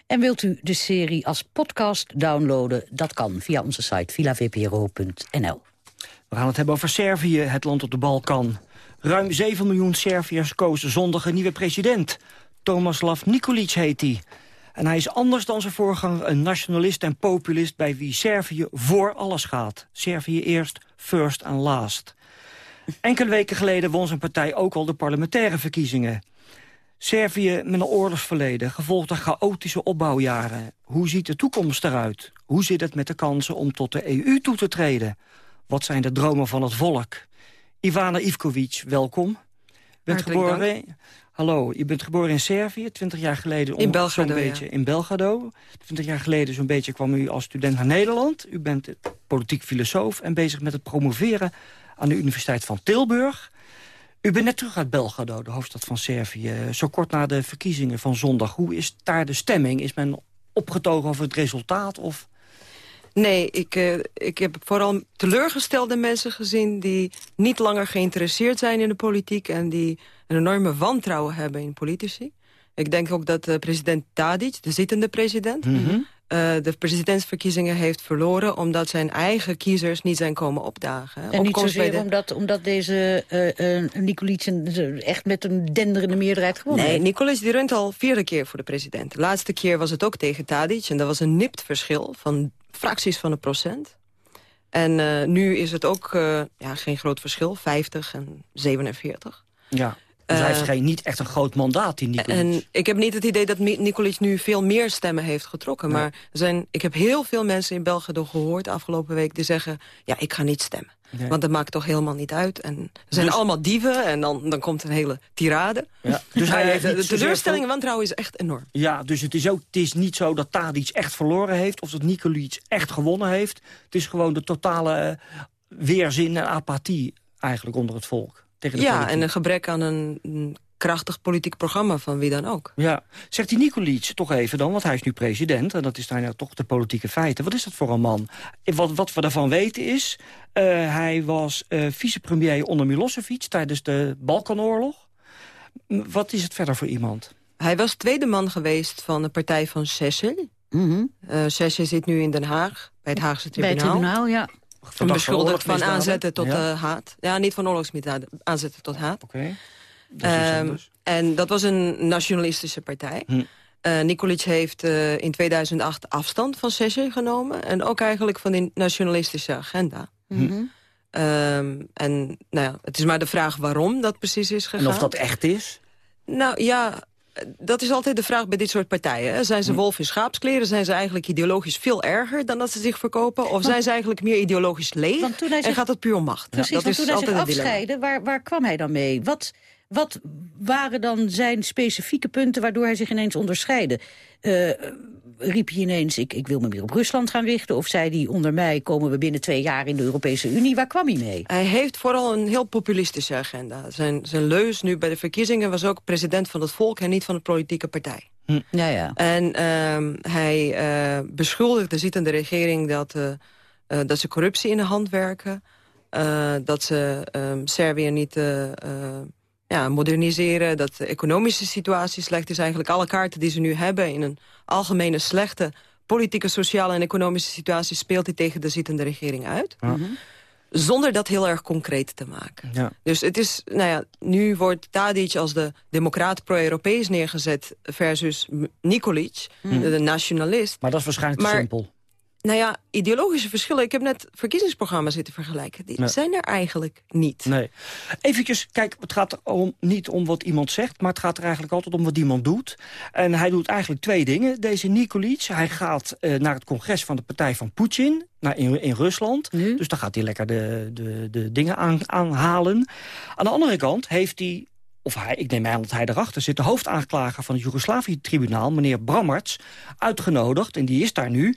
[SPEAKER 37] En wilt u de serie als podcast downloaden? Dat kan via onze site villavpro.nl.
[SPEAKER 35] We gaan het hebben over Servië, het land op de Balkan. Ruim 7 miljoen Serviërs kozen zondag een nieuwe president. Tomaslav Nikolic heet hij. En hij is anders dan zijn voorganger een nationalist en populist... bij wie Servië voor alles gaat. Servië eerst, first and last. Enkele weken geleden won zijn partij ook al de parlementaire verkiezingen. Servië met een oorlogsverleden, gevolgd door chaotische opbouwjaren. Hoe ziet de toekomst eruit? Hoe zit het met de kansen om tot de EU toe te treden? Wat zijn de dromen van het volk? Ivana Ivkovic, welkom. Bent
[SPEAKER 46] Hartelijk
[SPEAKER 35] geboren, Hallo, je bent geboren in Servië, 20 jaar geleden...
[SPEAKER 46] In Belgrado, ja.
[SPEAKER 35] In Belgrado. 20 jaar geleden zo'n beetje kwam u als student naar Nederland. U bent politiek filosoof en bezig met het promoveren... aan de Universiteit van Tilburg. U bent net terug uit Belgrado, de hoofdstad van Servië. Zo kort na de verkiezingen van zondag. Hoe is daar de stemming? Is men opgetogen over het resultaat? Of...
[SPEAKER 46] Nee, ik, eh, ik heb vooral teleurgestelde mensen gezien... die niet langer geïnteresseerd zijn in de politiek... en die een enorme wantrouwen hebben in politici. Ik denk ook dat eh, president Tadic, de zittende president...
[SPEAKER 35] Mhm.
[SPEAKER 46] eh, de presidentsverkiezingen heeft verloren... omdat zijn eigen kiezers niet zijn komen opdagen.
[SPEAKER 37] En niet
[SPEAKER 46] Opkomst
[SPEAKER 37] zozeer
[SPEAKER 46] de-
[SPEAKER 37] omdat, omdat deze eh eh, Nikolic een- echt met een denderende meerderheid gewonnen
[SPEAKER 46] Nee,
[SPEAKER 37] heeft.
[SPEAKER 46] Die runt al vierde keer voor de president. De laatste keer was het ook tegen Tadic. En dat was een nipt verschil van fracties van een procent. En eh, nu is het ook eh, ja, geen groot verschil, 50 en 47.
[SPEAKER 35] Ja, dus hij
[SPEAKER 46] Eh,
[SPEAKER 35] heeft geen, niet echt een groot mandaat, die Nikolic.
[SPEAKER 46] En ik heb niet het idee dat Nikolic nu veel meer stemmen heeft getrokken.
[SPEAKER 35] Nee.
[SPEAKER 46] Maar zijn, ik heb heel veel mensen in België gehoord afgelopen week... die zeggen, ja, ik ga niet stemmen.
[SPEAKER 35] Nee.
[SPEAKER 46] Want dat maakt toch helemaal niet uit. En er zijn
[SPEAKER 35] Dus-
[SPEAKER 46] allemaal dieven en dan, dan komt een hele tirade.
[SPEAKER 35] Ja, dus hij
[SPEAKER 46] Eh,
[SPEAKER 35] heeft
[SPEAKER 46] de, teleurstelling en wantrouwen is echt enorm.
[SPEAKER 35] Ja, dus het is, ook, het is niet zo dat Tadic echt verloren heeft... of dat Nikolic echt gewonnen heeft. Het is gewoon de totale eh, weerzin en apathie eigenlijk onder het volk. Tegen de
[SPEAKER 46] Ja,
[SPEAKER 35] politiek.
[SPEAKER 46] en een gebrek aan een, een krachtig politiek programma van wie dan ook.
[SPEAKER 35] Ja, zegt die Nikolic toch even dan, want hij is nu president... en dat is daar nou toch de politieke feiten. Wat is dat voor een man? Wat, wat we daarvan weten is... eh, hij was eh, vicepremier onder Milosevic tijdens de Balkanoorlog. M, Wat is het verder voor iemand?
[SPEAKER 46] Hij was tweede man geweest van de partij van Sessel. Eh Sessel zit nu in Den Haag, bij het Haagse
[SPEAKER 37] Bij het
[SPEAKER 46] tribunaal.
[SPEAKER 37] tribunaal, ja.
[SPEAKER 46] Beschuldigd van aanzetten tot
[SPEAKER 35] Ja.
[SPEAKER 46] eh, haat. Ja, niet van oorlogsmisdaden, aanzetten tot haat.
[SPEAKER 35] Oké.
[SPEAKER 46] Ehm,
[SPEAKER 35] anders.
[SPEAKER 46] en dat was een nationalistische partij.
[SPEAKER 35] Hm.
[SPEAKER 46] Eh, Nikolic heeft eh, in 2008 afstand van Sessel genomen. En ook eigenlijk van die nationalistische agenda.
[SPEAKER 37] Mhm.
[SPEAKER 46] Ehm, en nou ja, het is maar de vraag waarom dat precies is gegaan.
[SPEAKER 35] En of dat echt is?
[SPEAKER 46] Nou ja, dat is altijd de vraag bij dit soort partijen. hè. Zijn ze
[SPEAKER 35] Hm.
[SPEAKER 46] wolf in schaapskleren? Zijn ze eigenlijk ideologisch veel erger dan dat ze zich verkopen? Of zijn ze eigenlijk meer ideologisch leeg?
[SPEAKER 37] Want toen hij
[SPEAKER 46] En gaat het puur om macht?
[SPEAKER 37] Precies,
[SPEAKER 46] dat
[SPEAKER 37] want
[SPEAKER 46] is
[SPEAKER 37] toen hij zich afscheidde, waar, waar kwam hij dan mee? Wat, wat waren dan zijn specifieke punten waardoor hij zich ineens onderscheidde? Eh, riep hij ineens, ik, ik wil me meer op Rusland gaan richten? Of zei hij, onder mij komen we binnen twee jaar in de Europese Unie? Waar kwam hij mee?
[SPEAKER 46] Hij heeft vooral een heel populistische agenda. Zijn, zijn leus nu bij de verkiezingen was ook president van het volk... en niet van de politieke partij.
[SPEAKER 37] Ja, ja.
[SPEAKER 46] En ehm, hij eh, beschuldigt de zittende regering dat, eh, eh, dat ze corruptie in de hand werken. eh, dat ze ehm, Servië niet ja, moderniseren. Dat de economische situatie slecht is. Eigenlijk alle kaarten die ze nu hebben in een algemene slechte politieke, sociale en economische situatie... speelt hij tegen de zittende regering uit. Zonder dat heel erg concreet te maken.
[SPEAKER 35] Ja.
[SPEAKER 46] Dus het is, nou ja, nu wordt Tadic als de democraat pro-Europees neergezet... versus Nikolic,
[SPEAKER 35] Hm.
[SPEAKER 46] de, nationalist.
[SPEAKER 35] Maar dat is waarschijnlijk te simpel.
[SPEAKER 46] Nou ja, ideologische verschillen. Ik heb net verkiezingsprogramma's zitten vergelijken. Die
[SPEAKER 35] Nee.
[SPEAKER 46] zijn er eigenlijk niet.
[SPEAKER 35] Nee. Eventjes, kijk, het gaat om, niet om wat iemand zegt... maar het gaat er eigenlijk altijd om wat iemand doet. En hij doet eigenlijk twee dingen, deze Nikolic. Hij gaat eh, naar het congres van de partij van Poetin... Naar in, in Rusland. Dus daar gaat hij lekker de, de, de dingen aan, aanhalen. Aan de andere kant heeft hij... Of hij, ik neem aan dat hij erachter zit... de hoofdaanklager van het Joegoslavië-tribunaal, meneer Brammerts... uitgenodigd, en die is daar nu,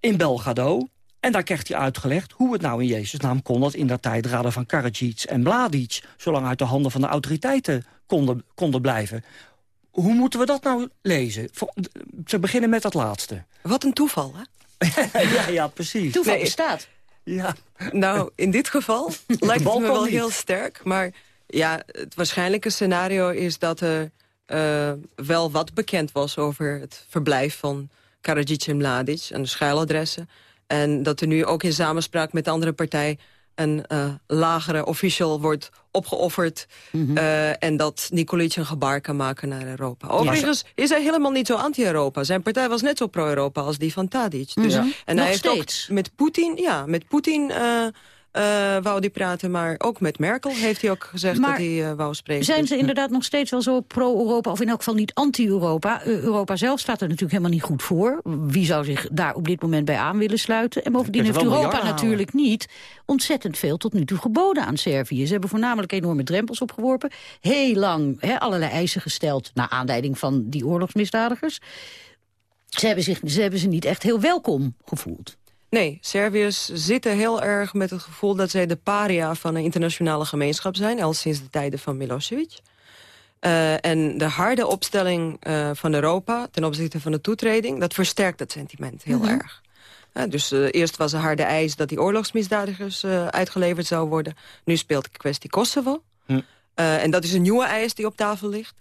[SPEAKER 35] in Belgrado... En daar krijgt hij uitgelegd hoe het nou in Jezus naam kon... dat in dat tijd raden van Karadzic en Mladic... zolang uit de handen van de autoriteiten konden, konden blijven. Hoe moeten we dat nou lezen? Te beginnen met dat laatste.
[SPEAKER 46] Wat een toeval, hè?
[SPEAKER 35] ja, ja, precies.
[SPEAKER 46] Toeval
[SPEAKER 35] Nee,
[SPEAKER 46] bestaat.
[SPEAKER 35] Ja.
[SPEAKER 46] Nou, in dit geval lijkt het me wel
[SPEAKER 35] niet.
[SPEAKER 46] heel sterk. Maar ja, het waarschijnlijke scenario is dat er eh, wel wat bekend was... over het verblijf van Karadzic en Mladic en de schuiladressen. En dat er nu ook in samenspraak met de andere partij... een eh, lagere official wordt opgeofferd... eh, en dat Nikolic een gebaar kan maken naar Europa. Overigens is hij helemaal niet zo anti-Europa. Zijn partij was net zo pro-Europa als die van Tadic. Dus,
[SPEAKER 37] Mhm.
[SPEAKER 46] En
[SPEAKER 37] Nog
[SPEAKER 46] hij heeft
[SPEAKER 37] steeds.
[SPEAKER 46] ook met Poetin, ja, met Poetin eh, eh, wou hij praten, maar ook met Merkel heeft hij ook gezegd
[SPEAKER 37] Maar
[SPEAKER 46] dat hij eh, wou spreken.
[SPEAKER 37] Zijn
[SPEAKER 46] Dus,
[SPEAKER 37] ze inderdaad nog steeds wel zo pro-Europa, of in elk geval niet anti-Europa? Eh, Europa zelf staat er natuurlijk helemaal niet goed voor. Wie zou zich daar op dit moment bij aan willen sluiten? En bovendien heeft Europa natuurlijk niet ontzettend veel tot nu toe geboden aan Servië. Ze hebben voornamelijk enorme drempels opgeworpen. Heel lang hè, allerlei eisen gesteld naar aanleiding van die oorlogsmisdadigers. Ze hebben, zich, ze hebben ze niet echt heel welkom gevoeld.
[SPEAKER 46] Nee, Serviërs zitten heel erg met het gevoel dat zij de paria van een internationale gemeenschap zijn, al sinds de tijden van Milosevic. Eh, en de harde opstelling eh, van Europa ten opzichte van de toetreding... dat versterkt dat sentiment heel
[SPEAKER 37] Mhm.
[SPEAKER 46] erg. Eh, dus eerst was er harde eis dat die oorlogsmisdadigers eh, uitgeleverd zou worden. Nu speelt de kwestie Kosovo.
[SPEAKER 35] Hm.
[SPEAKER 46] Eh, en dat is een nieuwe eis die op tafel ligt.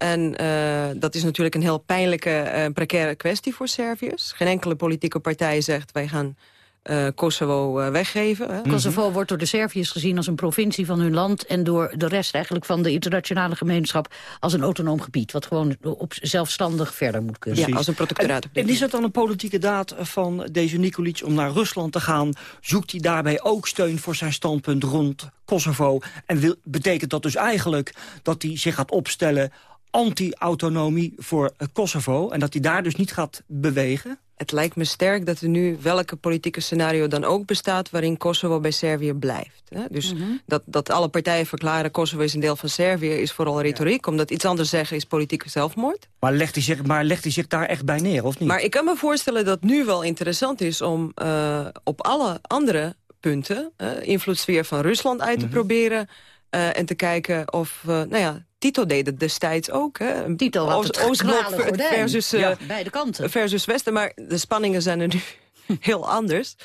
[SPEAKER 46] En eh, dat is natuurlijk een heel pijnlijke en precaire kwestie voor Serviërs. Geen enkele politieke partij zegt wij gaan eh, Kosovo weggeven. Hè.
[SPEAKER 37] Kosovo wordt door de Serviërs gezien als een provincie van hun land... en door de rest eigenlijk van de internationale gemeenschap als een autonoom gebied... wat gewoon op zelfstandig verder moet kunnen.
[SPEAKER 35] En, en is het dan een politieke daad van deze Nikolic om naar Rusland te gaan? Zoekt hij daarbij ook steun voor zijn standpunt rond Kosovo? En wil, betekent dat dus eigenlijk dat hij zich gaat opstellen anti-autonomie voor eh, Kosovo... en dat hij daar dus niet gaat bewegen?
[SPEAKER 46] Het lijkt me sterk dat er nu welke politieke scenario dan ook bestaat... waarin Kosovo bij Servië blijft. Hè? Dus
[SPEAKER 37] Mhm.
[SPEAKER 46] dat, dat alle partijen verklaren Kosovo is een deel van Servië... is vooral retoriek, omdat iets anders zeggen is politieke zelfmoord.
[SPEAKER 35] Maar legt hij zich, maar legt hij zich daar echt bij neer, of niet?
[SPEAKER 46] Maar ik kan me voorstellen dat nu wel interessant is... om eh, op alle andere punten eh, invloedssfeer van Rusland uit te
[SPEAKER 37] Mhm.
[SPEAKER 46] proberen... eh, en te kijken of, nou ja, Tito deed het destijds ook. Hè?
[SPEAKER 37] Tito had het
[SPEAKER 46] Oostblok versus, eh,
[SPEAKER 37] Ja, beide kanten.
[SPEAKER 46] versus Westen. Maar de spanningen zijn er nu heel anders.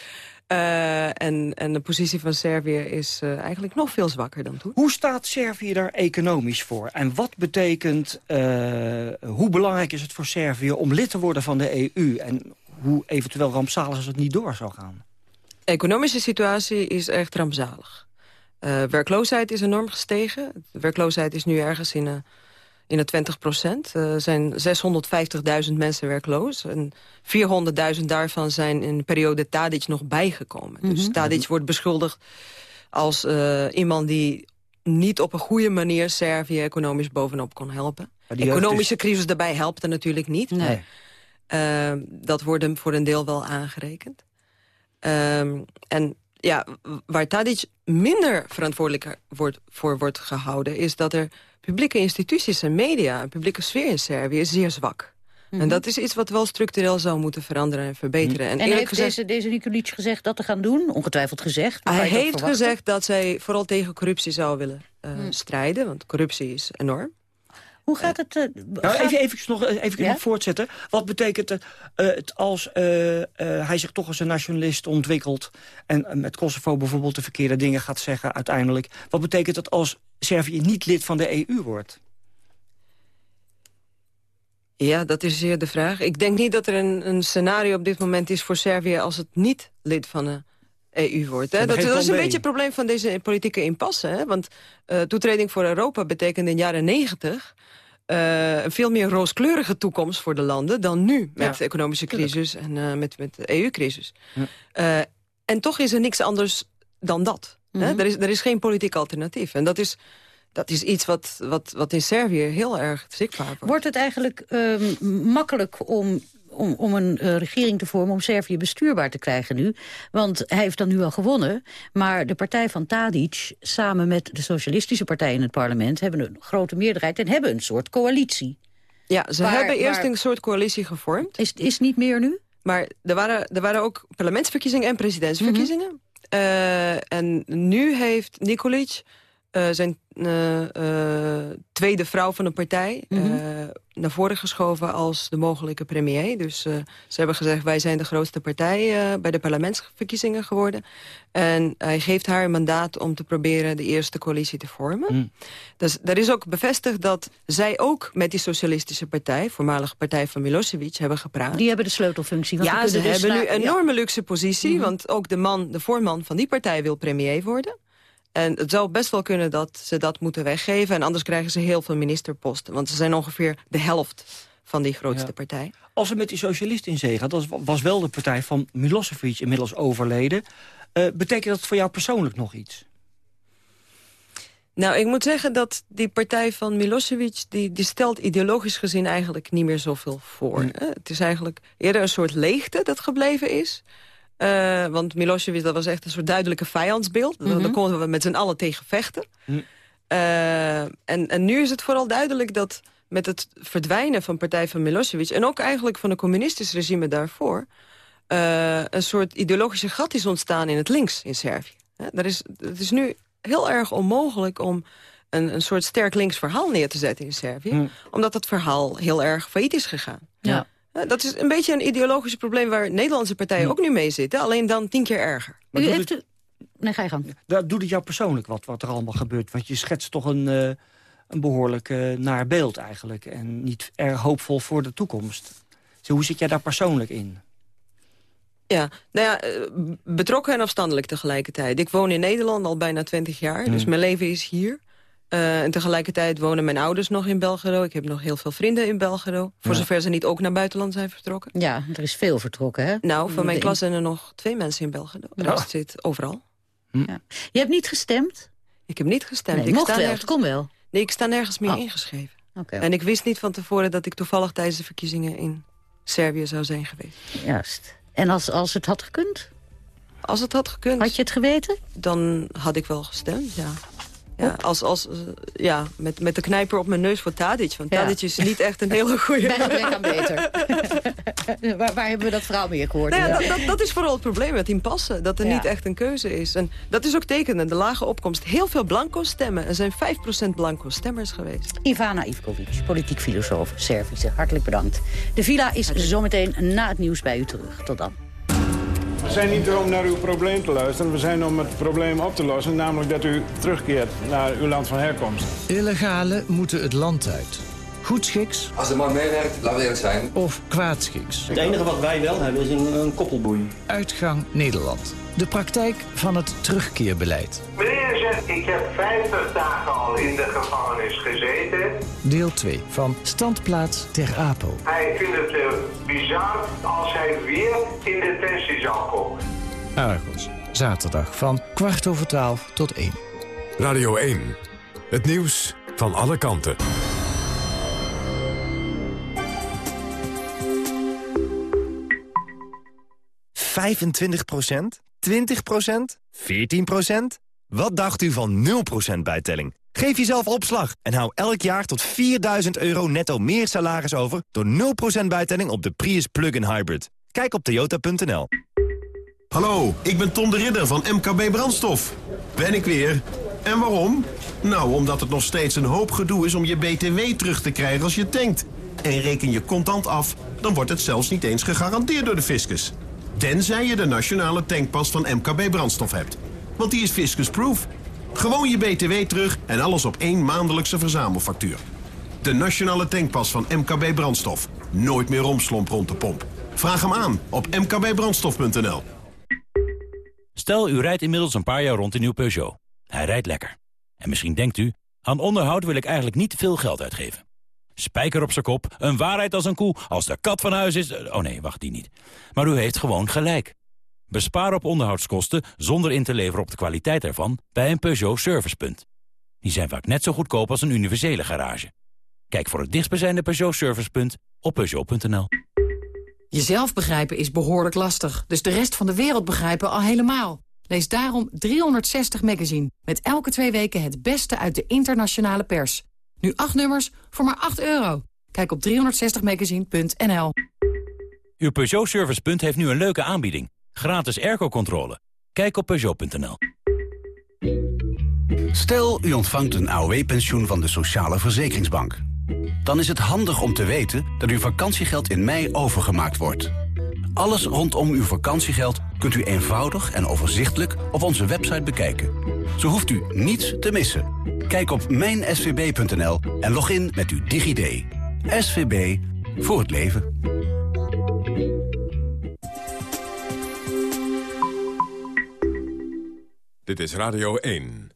[SPEAKER 46] Eh, en, en de positie van Servië is eh, eigenlijk nog veel zwakker dan toen.
[SPEAKER 35] Hoe staat Servië daar economisch voor? En wat betekent, eh, hoe belangrijk is het voor Servië om lid te worden van de EU? En hoe eventueel rampzalig als het niet door zou gaan?
[SPEAKER 46] De economische situatie is echt rampzalig. Eh, werkloosheid is enorm gestegen. De werkloosheid is nu ergens in, eh, in de 20 procent. Er zijn 650.000 mensen werkloos. En 400.000 daarvan zijn in de periode Tadic nog bijgekomen. Dus
[SPEAKER 37] Mhm.
[SPEAKER 46] Tadic wordt beschuldigd als eh, iemand die niet op een goede manier Servië economisch bovenop kon helpen.
[SPEAKER 35] Jeugd
[SPEAKER 46] Economische
[SPEAKER 35] is-
[SPEAKER 46] crisis daarbij helpt er natuurlijk niet.
[SPEAKER 35] Nee.
[SPEAKER 46] Eh, dat wordt hem voor een deel wel aangerekend. Ehm, en ja, waar Tadic minder verantwoordelijk wordt, voor wordt gehouden... is dat er publieke instituties en media... een publieke sfeer in Servië is zeer zwak. En dat is iets wat wel structureel zou moeten veranderen en verbeteren. En,
[SPEAKER 37] heeft
[SPEAKER 46] gezegd,
[SPEAKER 37] deze, deze gezegd dat te gaan doen? Ongetwijfeld gezegd.
[SPEAKER 46] hij heeft gezegd dat zij vooral tegen corruptie zou willen eh, strijden. Want corruptie is enorm.
[SPEAKER 37] Hoe gaat het... eh,
[SPEAKER 35] Nou,
[SPEAKER 37] gaat-
[SPEAKER 35] even, even nog, even
[SPEAKER 37] Ja?
[SPEAKER 35] nog voortzetten. Wat betekent het, eh, het als eh, eh, hij zich toch als een nationalist ontwikkelt... en eh, met Kosovo bijvoorbeeld de verkeerde dingen gaat zeggen uiteindelijk... wat betekent het als Servië niet lid van de EU wordt?
[SPEAKER 46] Ja, dat is zeer de vraag. Ik denk niet dat er een, een scenario op dit moment is voor Servië... als het niet lid van de EU wordt. Hè? Dat, is een beetje het probleem van deze politieke impasse. Hè? Want eh, toetreding voor Europa betekende in de jaren negentig... uh, een veel meer rooskleurige toekomst voor de landen... dan nu met de economische crisis en uh, met, met de EU-crisis. Ja. En toch is er niks anders dan dat. Mm -hmm. hè? Er, is, er is geen politiek alternatief. En dat is, dat is iets wat, wat, wat in Servië heel erg zichtbaar wordt.
[SPEAKER 37] Wordt het eigenlijk makkelijk om om, om een uh, regering te vormen... om Servië bestuurbaar te krijgen nu. Want hij heeft dan nu al gewonnen. Maar de partij van Tadic, samen met de socialistische partij in het parlement... hebben een grote meerderheid en hebben een soort coalitie.
[SPEAKER 46] Ja, ze waar, hebben eerst waar, een soort coalitie gevormd.
[SPEAKER 37] Is, is niet meer nu?
[SPEAKER 46] Maar er waren, er waren ook parlementsverkiezingen en presidentsverkiezingen. Mm -hmm. uh, en nu heeft Nikolic uh, zijn tweede vrouw van de partij mm -hmm. naar voren geschoven als de mogelijke premier. Dus ze hebben gezegd, wij zijn de grootste partij bij de parlementsverkiezingen geworden. En hij geeft haar een mandaat om te proberen de eerste coalitie te vormen. Mm. Dus er is ook bevestigd dat zij ook met die socialistische partij, voormalige partij van Milosevic, hebben gepraat.
[SPEAKER 37] Die hebben de sleutelfunctie.
[SPEAKER 46] Want ja, ze dus hebben nu een enorme luxe positie, mm -hmm. want ook de man, de voorman van die partij wil premier worden. En het zou best wel kunnen dat ze dat moeten weggeven. En anders krijgen ze heel veel ministerposten. Want ze zijn ongeveer de helft van die grootste ja. partij.
[SPEAKER 35] Als ze met die socialisten in zee gaat... dat was wel de partij van Milosevic inmiddels overleden. Uh, betekent dat voor jou persoonlijk nog iets?
[SPEAKER 46] Nou, ik moet zeggen dat die partij van Milosevic... die, die stelt ideologisch gezien eigenlijk niet meer zoveel voor. Het is eigenlijk eerder een soort leegte dat gebleven is... Uh, want Milosevic, dat was echt een soort duidelijke vijandsbeeld. Mm -hmm. Daar konden we met z'n allen tegen vechten. Mm. Uh, en, en nu is het vooral duidelijk dat met het verdwijnen van partij van Milosevic... en ook eigenlijk van het communistisch regime daarvoor... Uh, een soort ideologische gat is ontstaan in het links in Servië. Er is, het is nu heel erg onmogelijk om een, een soort sterk links verhaal neer te zetten in Servië. Mm. Omdat het verhaal heel erg failliet is gegaan.
[SPEAKER 37] Ja.
[SPEAKER 46] Dat is een beetje een ideologisch probleem waar Nederlandse partijen ook nu mee zitten. Alleen dan tien keer erger.
[SPEAKER 37] Maar U heeft het... Nee, ga je gang.
[SPEAKER 35] Daar doet het jou persoonlijk wat, wat er allemaal gebeurt? Want je schetst toch een, uh, een behoorlijk uh, naar beeld eigenlijk. En niet erg hoopvol voor de toekomst. Dus hoe zit jij daar persoonlijk in?
[SPEAKER 46] Ja, nou ja, betrokken en afstandelijk tegelijkertijd. Ik woon in Nederland al bijna twintig jaar, mm. dus mijn leven is hier. Uh, en tegelijkertijd wonen mijn ouders nog in Belgrado. Ik heb nog heel veel vrienden in Belgrado. Voor ja. zover ze niet ook naar buitenland zijn vertrokken.
[SPEAKER 37] Ja, er is veel vertrokken, hè?
[SPEAKER 46] Nou, van mijn klas zijn er nog twee mensen in Belgrado. De rest zit overal.
[SPEAKER 37] Hm. Ja. Je hebt niet gestemd?
[SPEAKER 46] Ik heb niet gestemd.
[SPEAKER 37] Nee,
[SPEAKER 46] ik
[SPEAKER 37] mocht
[SPEAKER 46] sta
[SPEAKER 37] wel,
[SPEAKER 46] nergens...
[SPEAKER 37] kom wel.
[SPEAKER 46] Nee, ik sta nergens meer oh. ingeschreven.
[SPEAKER 37] Okay.
[SPEAKER 46] En ik wist niet van tevoren dat ik toevallig tijdens de verkiezingen in Servië zou zijn geweest.
[SPEAKER 37] Juist. En als, als het had gekund?
[SPEAKER 46] Als het had gekund.
[SPEAKER 37] Had je het geweten?
[SPEAKER 46] Dan had ik wel gestemd, ja. Ja, als, als, ja met, met de knijper op mijn neus voor Tadic. Want ja. Tadic is niet echt een hele goede...
[SPEAKER 37] Bij gebrek aan beter. waar, waar hebben we dat verhaal meer gehoord?
[SPEAKER 46] Nou ja, dat, dat, dat, is vooral het probleem met hem passen. Dat er niet echt een keuze is. En dat is ook tekenend. De lage opkomst. Heel veel blanco stemmen. Er zijn 5% blanco stemmers geweest.
[SPEAKER 37] Ivana Ivkovic, politiek filosoof, Servische. Hartelijk bedankt. De villa is zometeen na het nieuws bij u terug. Tot dan.
[SPEAKER 47] We zijn niet om naar uw probleem te luisteren. We zijn om het probleem op te lossen. Namelijk dat u terugkeert naar uw land van herkomst.
[SPEAKER 48] Illegale moeten het land uit. Goedschiks.
[SPEAKER 49] Als de man meewerkt, laten we eerlijk zijn.
[SPEAKER 48] Of kwaadschiks.
[SPEAKER 50] Het enige wat wij wel hebben is een, een koppelboei.
[SPEAKER 48] Uitgang Nederland. De praktijk van het terugkeerbeleid.
[SPEAKER 51] Meneer zegt, ik heb 50 dagen al in de gevangenis gezeten.
[SPEAKER 48] Deel 2 van Standplaats Ter Apel.
[SPEAKER 51] Hij vindt het uh, bizar als hij weer in detentie zal komen.
[SPEAKER 48] Argos, zaterdag van kwart over twaalf tot 1.
[SPEAKER 10] Radio 1, het nieuws van alle kanten.
[SPEAKER 52] Vijfentwintig procent? 20% 14% Wat dacht u van 0% bijtelling? Geef jezelf opslag en hou elk jaar tot 4000 euro netto meer salaris over... door 0% bijtelling op de Prius Plug-in Hybrid. Kijk op toyota.nl.
[SPEAKER 53] Hallo, ik ben Tom de Ridder van MKB Brandstof. Ben ik weer. En waarom? Nou, omdat het nog steeds een hoop gedoe is om je BTW terug te krijgen als je tankt. En reken je contant af, dan wordt het zelfs niet eens gegarandeerd door de fiscus. Tenzij je de nationale tankpas van MKB Brandstof hebt. Want die is fiscusproof. Gewoon je BTW terug en alles op één maandelijkse verzamelfactuur. De nationale tankpas van MKB Brandstof. Nooit meer romslomp rond de pomp. Vraag hem aan op mkbbrandstof.nl.
[SPEAKER 54] Stel, u rijdt inmiddels een paar jaar rond in uw Peugeot. Hij rijdt lekker. En misschien denkt u, aan onderhoud wil ik eigenlijk niet veel geld uitgeven. Spijker op zijn kop, een waarheid als een koe, als de kat van huis is... Oh nee, wacht, die niet. Maar u heeft gewoon gelijk. Bespaar op onderhoudskosten zonder in te leveren op de kwaliteit ervan... bij een Peugeot Servicepunt. Die zijn vaak net zo goedkoop als een universele garage. Kijk voor het dichtstbijzijnde Peugeot Servicepunt op Peugeot.nl.
[SPEAKER 14] Jezelf begrijpen is behoorlijk lastig, dus de rest van de wereld begrijpen al helemaal. Lees daarom 360 Magazine, met elke twee weken het beste uit de internationale pers. Nu acht nummers voor maar 8 euro. Kijk op 360magazine.nl.
[SPEAKER 54] Uw Peugeot Servicepunt heeft nu een leuke aanbieding. Gratis airco-controle. Kijk op Peugeot.nl.
[SPEAKER 55] Stel, u ontvangt een AOW-pensioen van de Sociale Verzekeringsbank. Dan is het handig om te weten dat uw vakantiegeld in mei overgemaakt wordt. Alles rondom uw vakantiegeld kunt u eenvoudig en overzichtelijk op onze website bekijken. Zo hoeft u niets te missen. Kijk op mijnsvb.nl en log in met uw DigiD. SVB voor het leven.
[SPEAKER 10] Dit is Radio 1.